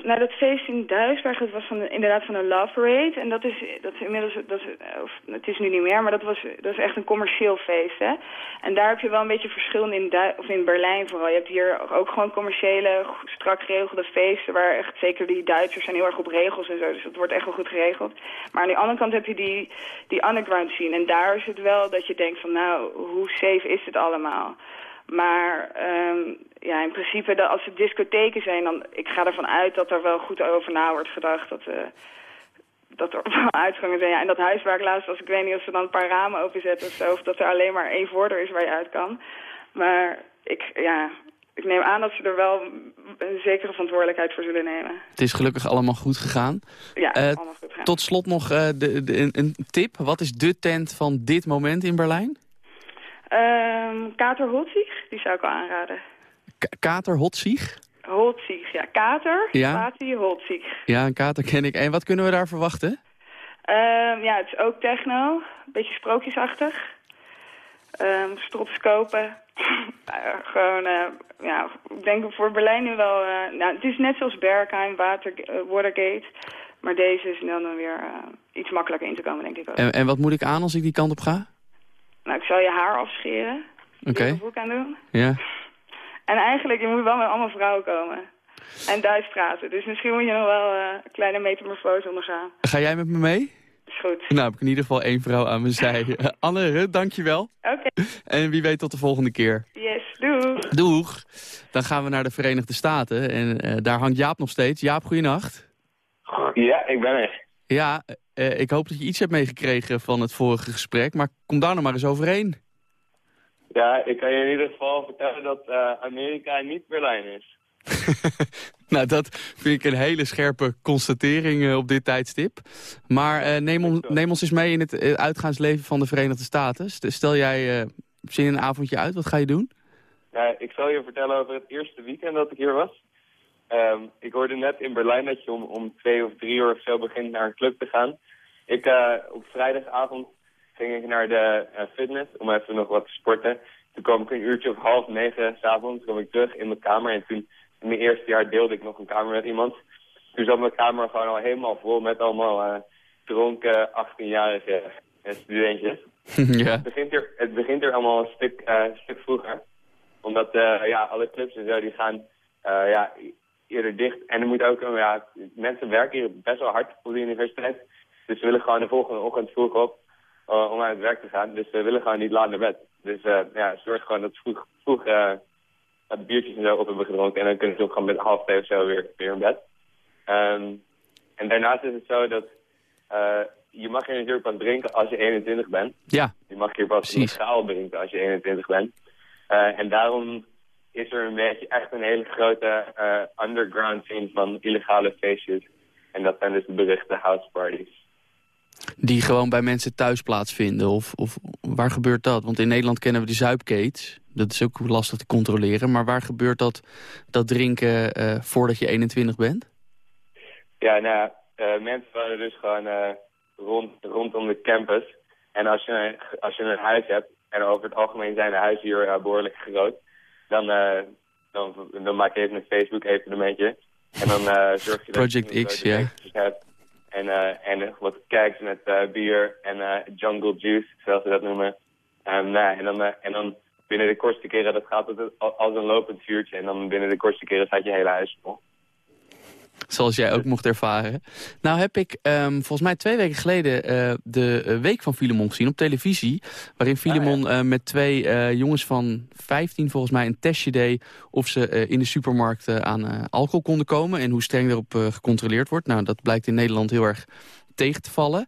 Nou, dat feest in Duisburg, dat was van de- inderdaad van een Love Parade. En dat is, dat is inmiddels, dat of, het is nu niet meer, maar dat was, dat is echt een commercieel feest, hè. En daar heb je wel een beetje verschil in, of in Berlijn vooral. Je hebt hier ook gewoon commerciële, strak geregelde feesten, waar echt, zeker die Duitsers zijn heel erg op regels en zo, dus dat wordt echt wel goed geregeld. Maar aan de andere kant heb je die, die underground scene. En daar is het wel dat je denkt van, nou, hoe safe is het allemaal? Maar ehm, ja, in principe, dat als het discotheken zijn, dan ik ga ervan uit dat er wel goed over na wordt gedacht. Dat, eh, dat er *laughs* wel uitgangen zijn. Ja, en dat huis waar ik laatst was, ik weet niet of ze dan een paar ramen openzetten of zo. Of dat er alleen maar één voordeur is waar je uit kan. Maar ik, ja, ik neem aan dat ze er wel een zekere verantwoordelijkheid voor zullen nemen. Het is gelukkig allemaal goed gegaan. Ja, Eh, allemaal goed gaan. Tot slot nog eh, de, de, een, een tip. Wat is de tent van dit moment in Berlijn? Ehm Kater Holtzig, die zou ik wel aanraden. K- Kater Hotzig? Holtzig, ja. Kater, Ja. Holtzig. Ja, een kater ken ik. En wat kunnen we daar verwachten? Ehm, ja, het is ook techno. Een beetje sprookjesachtig. Ehm stroboscopen. Eh, *clears throat* gewoon, eh, ja, ik denk voor Berlijn nu wel... eh, nou, het is net zoals Bergheim, Water, eh, Watergate. Maar deze is dan, dan weer iets makkelijker in te komen, denk ik ook. En, en wat moet ik aan als ik die kant op ga? Nou, ik zal je haar afscheren. Oké. Een broek aan doen. Ja. En eigenlijk, je moet wel met allemaal vrouwen komen. En Duits praten. Dus misschien moet je nog wel eh, een kleine metamorfose ondergaan. Ga jij met me mee? Is goed. Nou, heb ik in ieder geval één vrouw aan mijn zij. *laughs* Eh, Anne, Rut, dankjewel. Oké. En wie weet tot de volgende keer. Yes, doei. Doeg. Dan gaan we naar de Verenigde Staten. En eh, daar hangt Jaap nog steeds. Jaap, goeienacht. Ja, ik ben er. Ja, eh, ik hoop dat je iets hebt meegekregen van het vorige gesprek. Maar kom daar nog maar eens overheen. Ja, ik kan je in ieder geval vertellen dat eh, Amerika niet Berlijn is. *laughs* Nou, dat vind ik een hele scherpe constatering eh, op dit tijdstip. Maar neem, on- neem ons eens mee in het uitgaansleven van de Verenigde Staten. St- Stel jij zin in een avondje uit, wat ga je doen? Ja, ik zal je vertellen over het eerste weekend dat ik hier was. Ehm, ik hoorde net in Berlijn dat je om, om twee of drie uur of zo begint naar een club te gaan. Ik, eh, op vrijdagavond ging ik naar de eh, fitness om even nog wat te sporten. Toen kwam ik een uurtje of half negen s'avonds kwam ik terug in mijn kamer. En toen, in mijn eerste jaar deelde ik nog een kamer met iemand. Toen zat mijn kamer gewoon al helemaal vol met allemaal eh, dronken 18-jarige eh, studentjes. *laughs* ja. Het begint er, het begint er allemaal een stuk, stuk vroeger. Omdat ja, alle clubs en zo die gaan ja, eerder dicht. En er moet ook, ja, mensen werken hier best wel hard voor de universiteit. Dus ze willen gewoon de volgende ochtend vroeg op eh, om aan het werk te gaan. Dus ze willen gewoon niet laat naar bed. Dus eh, ja, zorg gewoon dat het vroeg, vroeg, eh, wat biertjes en zo op hebben gedronken. En dan kunnen ze ook gewoon met half twee of zo weer, weer in bed. Ehm, en daarnaast is het zo dat je mag hier natuurlijk pas drinken als je 21 bent. Ja, Je mag hier pas Precies. legaal drinken als je 21 bent. En daarom is er een beetje echt een hele grote eh, underground scene van illegale feestjes. En dat zijn dus de beruchte house parties. die gewoon bij mensen thuis plaatsvinden. Of, of waar gebeurt dat? Want in Nederland kennen we de zuipkeets. Dat is ook lastig te controleren. Maar waar gebeurt dat, dat drinken eh, voordat je 21 bent? Ja, nou eh, mensen wonen dus gewoon rond, rondom de campus. En als je, een- als je een huis hebt, en over het algemeen zijn de huizen hier eh, behoorlijk groot, dan, eh, dan, dan maak je even een Facebook-evenementje. En dan eh, zorg je dat *laughs* Project je X, ja. hebt. En, eh, en wat kijks met bier en jungle juice, zoals ze dat noemen. En, nou, en, dan, en dan binnen de kortste keren, dat gaat als een lopend vuurtje. En dan binnen de kortste keren staat je hele huis vol. Zoals jij ook mocht ervaren. Nou heb ik ehm, volgens mij twee weken geleden eh, de eh, Week van Filemon gezien op televisie. Waarin Filemon eh, met twee jongens van 15 volgens mij een testje deed... of ze in de supermarkt aan alcohol konden komen... en hoe streng eh, gecontroleerd wordt. Nou, dat blijkt in Nederland heel erg tegen te vallen.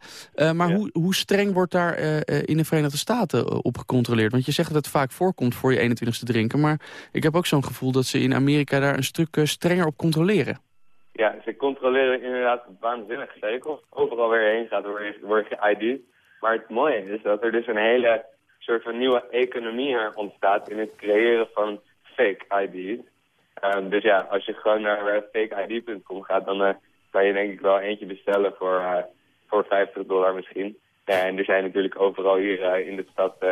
Maar hoe, hoe streng wordt daar in de Verenigde Staten op gecontroleerd? Want je zegt dat het vaak voorkomt voor je 21ste drinken... maar ik heb ook zo'n gevoel dat ze in Amerika daar een stuk strenger op controleren. Ja, ze controleren inderdaad waanzinnig sterk. Overal je heen gaat word je, ID. Maar het mooie is dat er dus een hele soort van nieuwe economie er ontstaat in het creëren van fake ID's. Ehm, dus ja, als je gewoon naar eh, fakeid.com gaat, dan eh, kan je denk ik wel eentje bestellen voor, eh, voor 50 dollar misschien. En er zijn natuurlijk overal hier in de stad,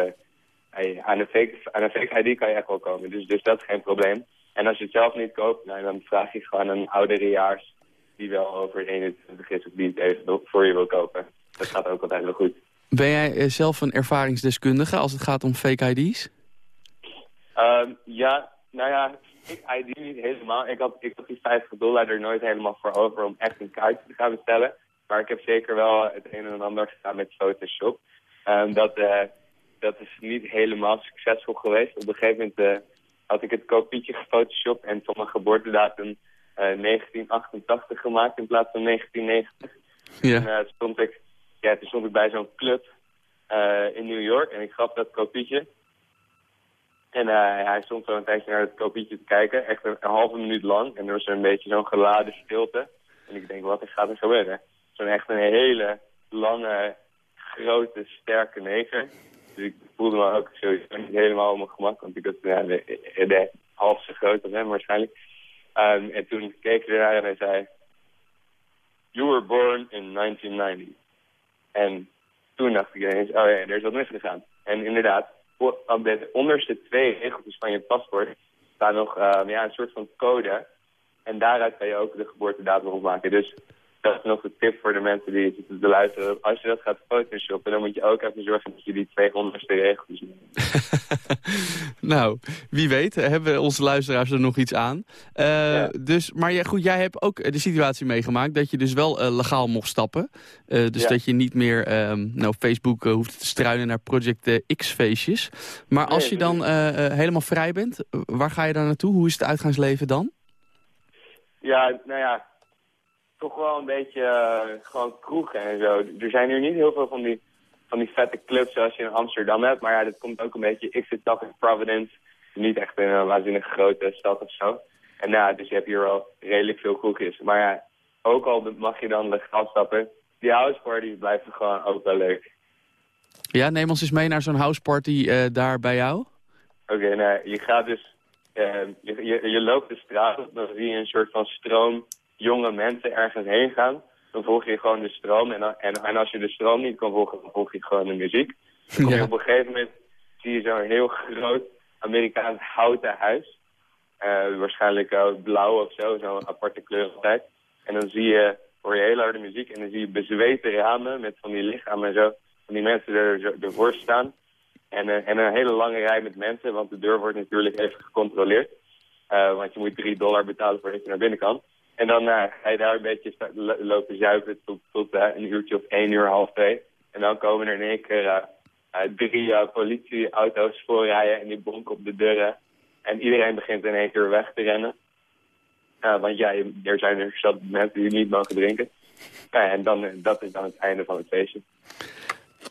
aan, een fake, aan een fake ID kan je echt wel komen. Dus, dus dat is geen probleem. En als je het zelf niet koopt, nou, dan vraag je gewoon een ouderejaars die wel over 21 is of die het even voor je wil kopen. Dat gaat ook altijd wel goed. Ben jij eh, zelf een ervaringsdeskundige als het gaat om fake ID's? Ehm, ja, nou ja, ik ID niet helemaal. Ik had, ik had die 50 dollar er nooit helemaal voor over om echt een kaartje te gaan bestellen. Maar ik heb zeker wel het een en ander gedaan met Photoshop. Ehm, dat, eh, dat is niet helemaal succesvol geweest. Op een gegeven moment eh, had ik het kopietje gefotoshopt en van mijn geboortedatum eh 1988 gemaakt in plaats van 1990. Ja. En eh, stond ik, ja, toen stond ik bij zo'n club eh, in New York en ik gaf dat kopietje. En eh, hij stond zo een tijdje naar het kopietje te kijken, echt een, een halve minuut lang. En er was een beetje zo'n geladen stilte. En ik denk, wat gaat er gebeuren? Zo'n echt een hele lange, grote, sterke neger. Dus ik voelde me ook sowieso niet helemaal op mijn gemak, want ik was de, de half zo groot als hem waarschijnlijk. Ehm, en toen keek ik ernaar en hij zei, You were born in 1990. En toen dacht ik ineens, oh ja, er is wat misgegaan. En inderdaad, op de onderste twee regeltjes van je paspoort staat nog ehm, ja, een soort van code. En daaruit kan je ook de geboortedatum opmaken. Dus dat is nog een tip voor de mensen die zitten te luisteren. Als je dat gaat photoshoppen, dan moet je ook even zorgen dat je die 200ste regeltjes *laughs* nou, wie weet, hebben onze luisteraars er nog iets aan. Eh, dus, maar ja, goed, jij hebt ook de situatie meegemaakt dat je dus wel eh, legaal mocht stappen. Eh, dus Ja. dat je niet meer ehm, nou, Facebook eh, hoeft te struinen naar Project eh, X-feestjes. Maar als Nee, je dan eh, eh, helemaal vrij bent, eh, waar ga je dan naartoe? Hoe is het uitgaansleven dan? Ja, nou ja, toch wel een beetje eh, gewoon kroegen en zo. Er zijn hier niet heel veel van die, van die vette clubs zoals je in Amsterdam hebt. Maar ja, dat komt ook een beetje... Ik zit toch in Providence, niet echt in een waanzinnig grote stad of zo. En ja, dus je hebt hier wel redelijk veel kroegjes. Maar ja, ook al mag je dan legaal stappen, die houseparties blijven gewoon ook wel leuk. Ja, neem ons eens mee naar zo'n houseparty eh daar bij jou. Oké, nou, je gaat dus, eh, je, je, je loopt de straat op, dan zie je een soort van stroom jonge mensen ergens heen gaan. Dan volg je gewoon de stroom en, dan- en, en als je de stroom niet kan volgen, dan volg je gewoon de muziek. Dan kom je Ja. op een gegeven moment, zie je zo'n heel groot Amerikaans houten huis. Eh, waarschijnlijk eh, blauw of zo, zo'n aparte kleur altijd. En dan zie je, hoor je hele harde muziek en dan zie je bezweten ramen met van die lichamen en zo. Van die mensen er, ervoor staan. En, eh, en een hele lange rij met mensen, want de deur wordt natuurlijk even gecontroleerd. Want je moet drie dollar betalen voordat je naar binnen kan. En dan eh, ga je daar een beetje lopen zuipen tot, tot eh, een uurtje of één uur, half twee. En dan komen er in één keer eh, drie politieauto's voorrijden en die bonken op de deuren. En iedereen begint in één keer weg te rennen. Want ja, er zijn er zat mensen die niet mogen drinken. En dan, dat is dan het einde van het feestje.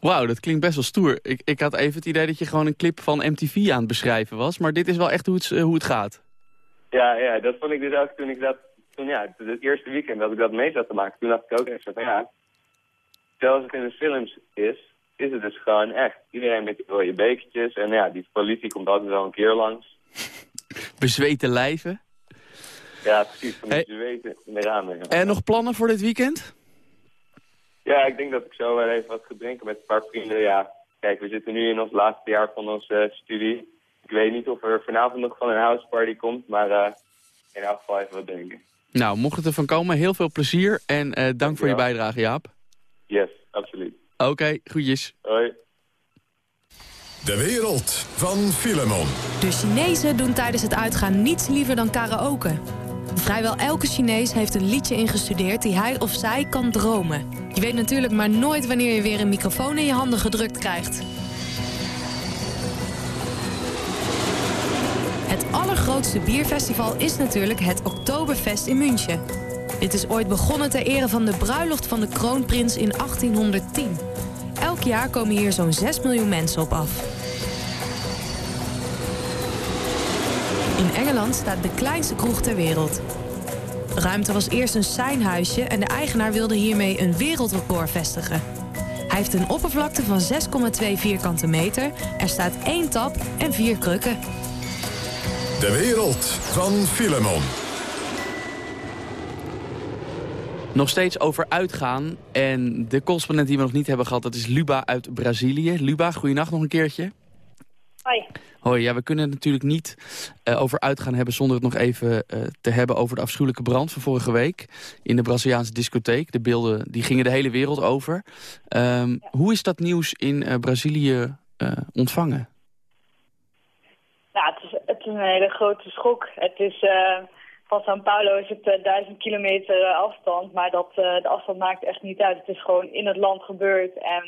Wauw, dat klinkt best wel stoer. Ik, ik had even het idee dat je gewoon een clip van MTV aan het beschrijven was. Maar dit is wel echt hoe het, hoe het gaat. Ja, ja, dat vond ik dus ook toen ik dat... Toen ja, het eerste weekend dat ik dat mee zat te maken, toen dacht ik ook echt van ja... Zoals het in de films is, is het dus gewoon echt. Iedereen met die rode bekertjes en ja, die politie komt altijd wel een keer langs. *laughs* Bezweten lijven. Ja, precies, van die Hey. zweten in de ramen. En nog plannen voor dit weekend? Ja, ik denk dat ik zo wel even wat ga drinken met een paar vrienden. Ja, kijk, we zitten nu in ons laatste jaar van onze eh, studie. Ik weet niet of er vanavond nog van een houseparty komt, maar eh, in elk geval even wat drinken. Nou, mocht het ervan komen, heel veel plezier. En eh, dank voor je bijdrage, Jaap. Yes, absoluut. Oké, groetjes. Hoi. De wereld van Filemon. De Chinezen doen tijdens het uitgaan niets liever dan karaoke. Vrijwel elke Chinees heeft een liedje ingestudeerd die hij of zij kan dromen. Je weet natuurlijk maar nooit wanneer je weer een microfoon in je handen gedrukt krijgt. Het allergrootste bierfestival is natuurlijk het Oktoberfest in München. Dit is ooit begonnen ter ere van de bruiloft van de kroonprins in 1810. Elk jaar komen hier zo'n 6 miljoen mensen op af. In Engeland staat de kleinste kroeg ter wereld. De ruimte was eerst een seinhuisje en de eigenaar wilde hiermee een wereldrecord vestigen. Hij heeft een oppervlakte van 6,2 vierkante meter. Er staat één tap en vier krukken. De wereld van Filemon. Nog steeds over uitgaan. En de correspondent die we nog niet hebben gehad, dat is Luba uit Brazilië. Luba, goeienacht nog een keertje. Hoi. Hoi, ja, we kunnen het natuurlijk niet eh, over uitgaan hebben... zonder het nog even eh, te hebben over de afschuwelijke brand van vorige week... in de Braziliaanse discotheek. De beelden die gingen de hele wereld over. Ehm, Hoe is dat nieuws in eh, Brazilië eh, ontvangen? Ja, het is, het is een hele grote schok. Het is, eh, van São Paulo is het eh, duizend kilometer eh, afstand, maar dat, eh, de afstand maakt echt niet uit. Het is gewoon in het land gebeurd en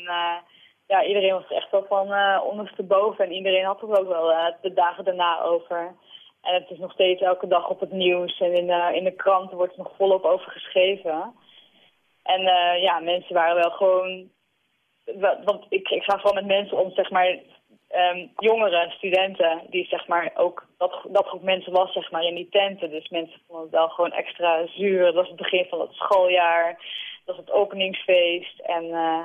ja, iedereen was echt wel van ondersteboven en iedereen had het ook wel de dagen daarna over. En het is nog steeds elke dag op het nieuws en in, in de kranten wordt er nog volop over geschreven. En ja, mensen waren wel gewoon wa- want ik, ik ga vooral met mensen om, zeg maar, ehm, jongeren, studenten, die zeg maar ook, dat, dat groep mensen was zeg maar in die tenten. Dus mensen vonden het wel gewoon extra zuur. Dat was het begin van het schooljaar, dat was het openingsfeest. En eh,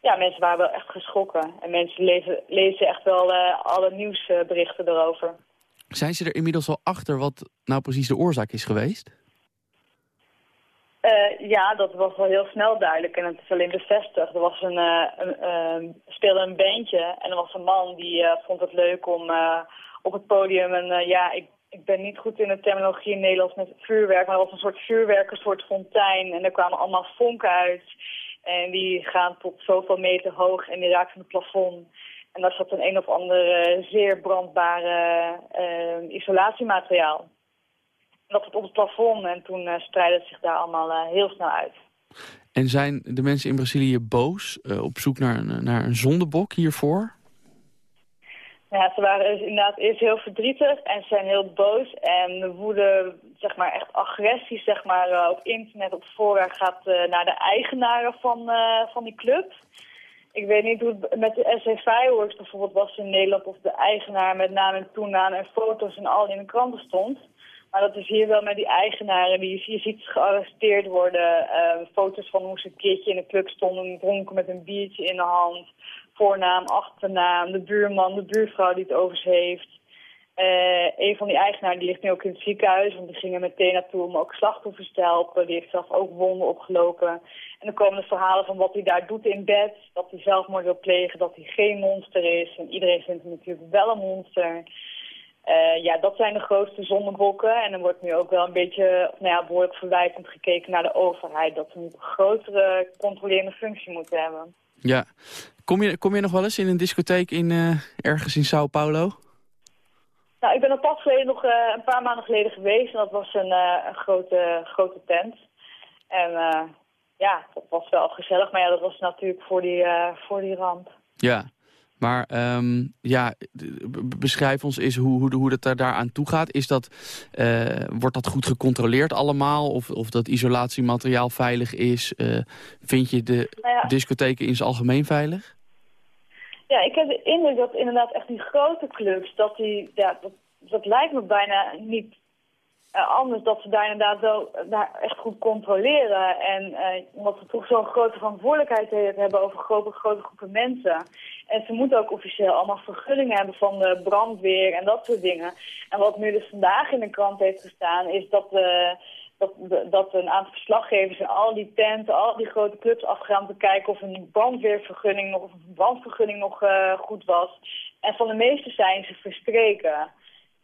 ja, mensen waren wel echt geschrokken. En mensen lezen, lezen echt wel eh, alle nieuwsberichten erover. Zijn ze er inmiddels al achter wat nou precies de oorzaak is geweest? Eh, ja, dat was wel heel snel duidelijk en het is alleen bevestigd. Er was een, eh, een, eh, speelde een bandje en er was een man die vond het leuk om op het podium... En ja, ik, ik ben niet goed in de terminologie in Nederlands met vuurwerk, maar er was een soort vuurwerk, een soort fontein. En er kwamen allemaal vonken uit en die gaan tot zoveel meter hoog en die raakten het plafond. En daar zat een een of ander zeer brandbare isolatiemateriaal. Dat zat op het plafond en toen eh, spreidde het zich daar allemaal eh, heel snel uit. En zijn de mensen in Brazilië boos eh, op zoek naar een, naar een zondebok hiervoor? Ja, ze waren dus inderdaad eerst heel verdrietig en ze zijn heel boos. En de woede, zeg maar echt agressie, zeg maar, op internet, op voorraad gaat naar de eigenaren van, van die club. Ik weet niet hoe het met de SC Fireworks bijvoorbeeld was in Nederland of de eigenaar met naam en toenaam en foto's en al in de kranten stond. Maar dat is hier wel met die eigenaren die je ziet gearresteerd worden. eh, foto's van hoe ze een keertje in de club stonden, dronken met een biertje in de hand. Voornaam, achternaam, de buurman, de buurvrouw die het over ze heeft. Eh, een van die eigenaren die ligt nu ook in het ziekenhuis, want die gingen meteen naartoe om ook slachtoffers te helpen. Die heeft zelf ook wonden opgelopen. En dan komen de verhalen van wat hij daar doet in bed. Dat hij zelfmoord wil plegen, dat hij geen monster is. En iedereen vindt hem natuurlijk wel een monster. Eh, ja, dat zijn de grootste zondebokken. En er wordt nu ook wel een beetje, nou ja, behoorlijk verwijtend gekeken naar de overheid. Dat ze een grotere controlerende functie moeten hebben. Ja. Kom je, kom je nog wel eens in een discotheek in, eh, ergens in Sao Paulo? Nou, ik ben er pas geleden nog eh, een paar maanden geleden geweest. En dat was een, een grote, grote tent. En ja, dat was wel gezellig. Maar ja, dat was natuurlijk voor die, voor die ramp. Ja. Maar ehm, ja, beschrijf ons eens hoe, hoe, hoe dat daar daaraan toe gaat. Is dat, eh, wordt dat goed gecontroleerd allemaal? Of, of dat isolatiemateriaal veilig is? Eh, vind je de Nou ja. discotheken in zijn algemeen veilig? Ja, ik heb de indruk dat inderdaad echt die grote clubs, dat die, ja, dat, dat lijkt me bijna niet eh, anders, dat ze daar inderdaad wel daar echt goed controleren. En omdat ze toch zo'n grote verantwoordelijkheid he- hebben over grote, grote groepen mensen. En ze moeten ook officieel allemaal vergunningen hebben van de brandweer en dat soort dingen. En wat nu dus vandaag in de krant heeft gestaan, is dat... eh, dat, dat een aantal verslaggevers in al die tenten, al die grote clubs afgaan te kijken of een brandweervergunning nog, of een brandvergunning nog eh, goed was. En van de meeste zijn ze verstreken.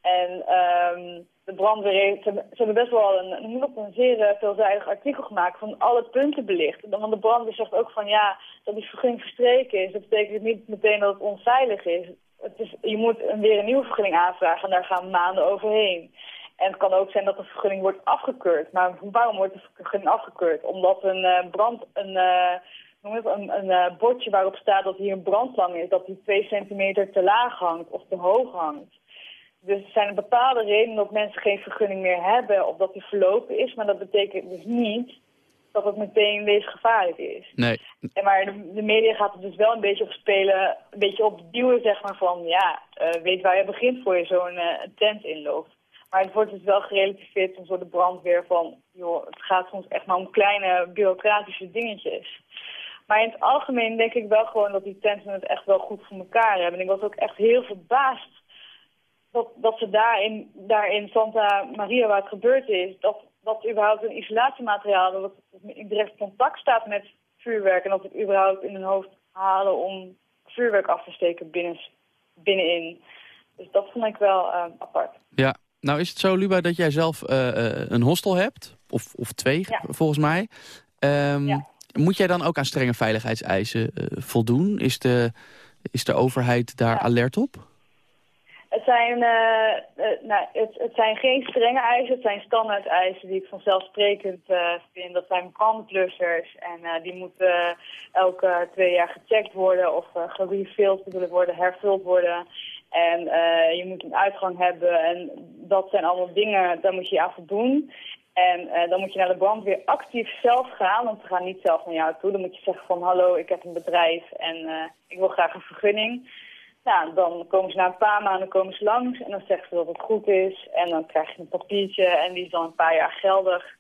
En ehm, de brandweer ze, hebben- best wel een, een, een zeer eh, veelzijdig artikel gemaakt van alle punten belicht. Want de brandweer zegt ook van ja, dat die vergunning verstreken is, dat betekent niet meteen dat het onveilig is. Het is je moet weer een nieuwe vergunning aanvragen en daar gaan maanden overheen. En het kan ook zijn dat de vergunning wordt afgekeurd. Maar waarom wordt de vergunning afgekeurd? Omdat een eh, brand, een, het, een, een bordje waarop staat dat hier een brandlang is, dat die twee centimeter te laag hangt of te hoog hangt. Dus er zijn bepaalde redenen dat mensen geen vergunning meer hebben of dat die verlopen is. Maar dat betekent dus niet dat het meteen levensgevaarlijk is. Nee. En maar de, de media gaat er dus wel een beetje op spelen, een beetje op duwen zeg maar van, ja, eh, weet waar je begint voor je zo'n eh, tent inloopt. Maar het wordt dus wel gerelativeerd soms door de brandweer van, joh, het gaat soms echt maar om kleine bureaucratische dingetjes. Maar in het algemeen denk ik wel gewoon dat die tenten het echt wel goed voor elkaar hebben. En ik was ook echt heel verbaasd dat, dat ze daar in, daar in Santa Maria, waar het gebeurd is, dat, dat überhaupt een isolatiemateriaal, dat het in direct contact staat met vuurwerk en dat het überhaupt in hun hoofd halen om vuurwerk af te steken binnen, binnenin. Dus dat vond ik wel eh, apart. Ja, nou is het zo, Luba, dat jij zelf eh, eh, een hostel hebt? Of, of twee, Ja. volgens mij. Ehm, Ja. Moet jij dan ook aan strenge veiligheidseisen voldoen? Is de, is de overheid daar Ja. alert op? Zijn, eh, eh, nou, het, het zijn geen strenge eisen, het zijn standaard eisen die ik vanzelfsprekend eh, vind. Dat zijn brandblussers en die moeten elke twee jaar gecheckt worden of gerefilled worden, hervuld worden. En je moet een uitgang hebben en dat zijn allemaal dingen, daar moet je je aan. En dan moet je naar de brandweer actief zelf gaan, want ze gaan niet zelf naar jou toe. Dan moet je zeggen van hallo, ik heb een bedrijf en ik wil graag een vergunning. Nou, dan komen ze na een paar maanden komen ze langs en dan zeggen ze dat het goed is. En dan krijg je een papiertje en die is dan een paar jaar geldig.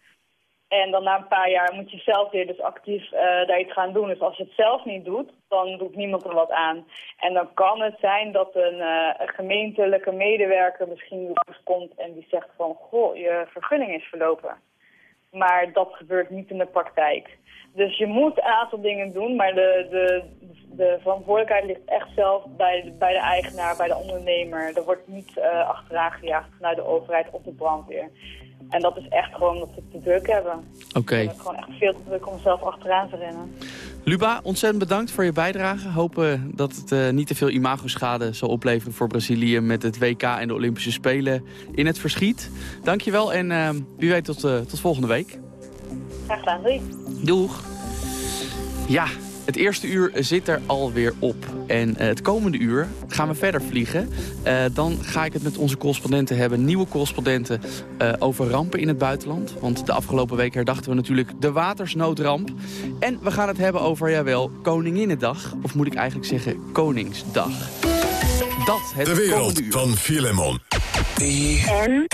En dan na een paar jaar moet je zelf weer dus actief eh, daar iets gaan doen. Dus als je het zelf niet doet, dan doet niemand er wat aan. En dan kan het zijn dat een, eh, een gemeentelijke medewerker misschien langskomt en die zegt van... Goh, je vergunning is verlopen. Maar dat gebeurt niet in de praktijk. Dus je moet een aantal dingen doen, maar de, de, de verantwoordelijkheid ligt echt zelf bij, de- bij de eigenaar, bij de ondernemer. Er wordt niet eh, achteraan gejaagd vanuit de overheid of de brandweer. En dat is echt gewoon omdat ze het te druk hebben. Oké. Het is gewoon echt veel te druk om zelf achteraan te rennen. Luba, ontzettend bedankt voor je bijdrage. Hopen dat het eh, niet te veel imagoschade zal opleveren voor Brazilië... met het WK en de Olympische Spelen in het verschiet. Dankjewel en eh, wie weet tot, tot volgende week. Graag gedaan, doei. Doeg. Ja, het eerste uur zit er alweer op. En eh, het komende uur gaan we verder vliegen. Eh, dan ga ik het met onze correspondenten hebben, nieuwe correspondenten... eh, over rampen in het buitenland. Want de afgelopen week herdachten we natuurlijk de watersnoodramp. En we gaan het hebben over, jawel, Koninginnedag. Of moet ik eigenlijk zeggen Koningsdag. Dat het De komende wereld uur. van Filemon. En?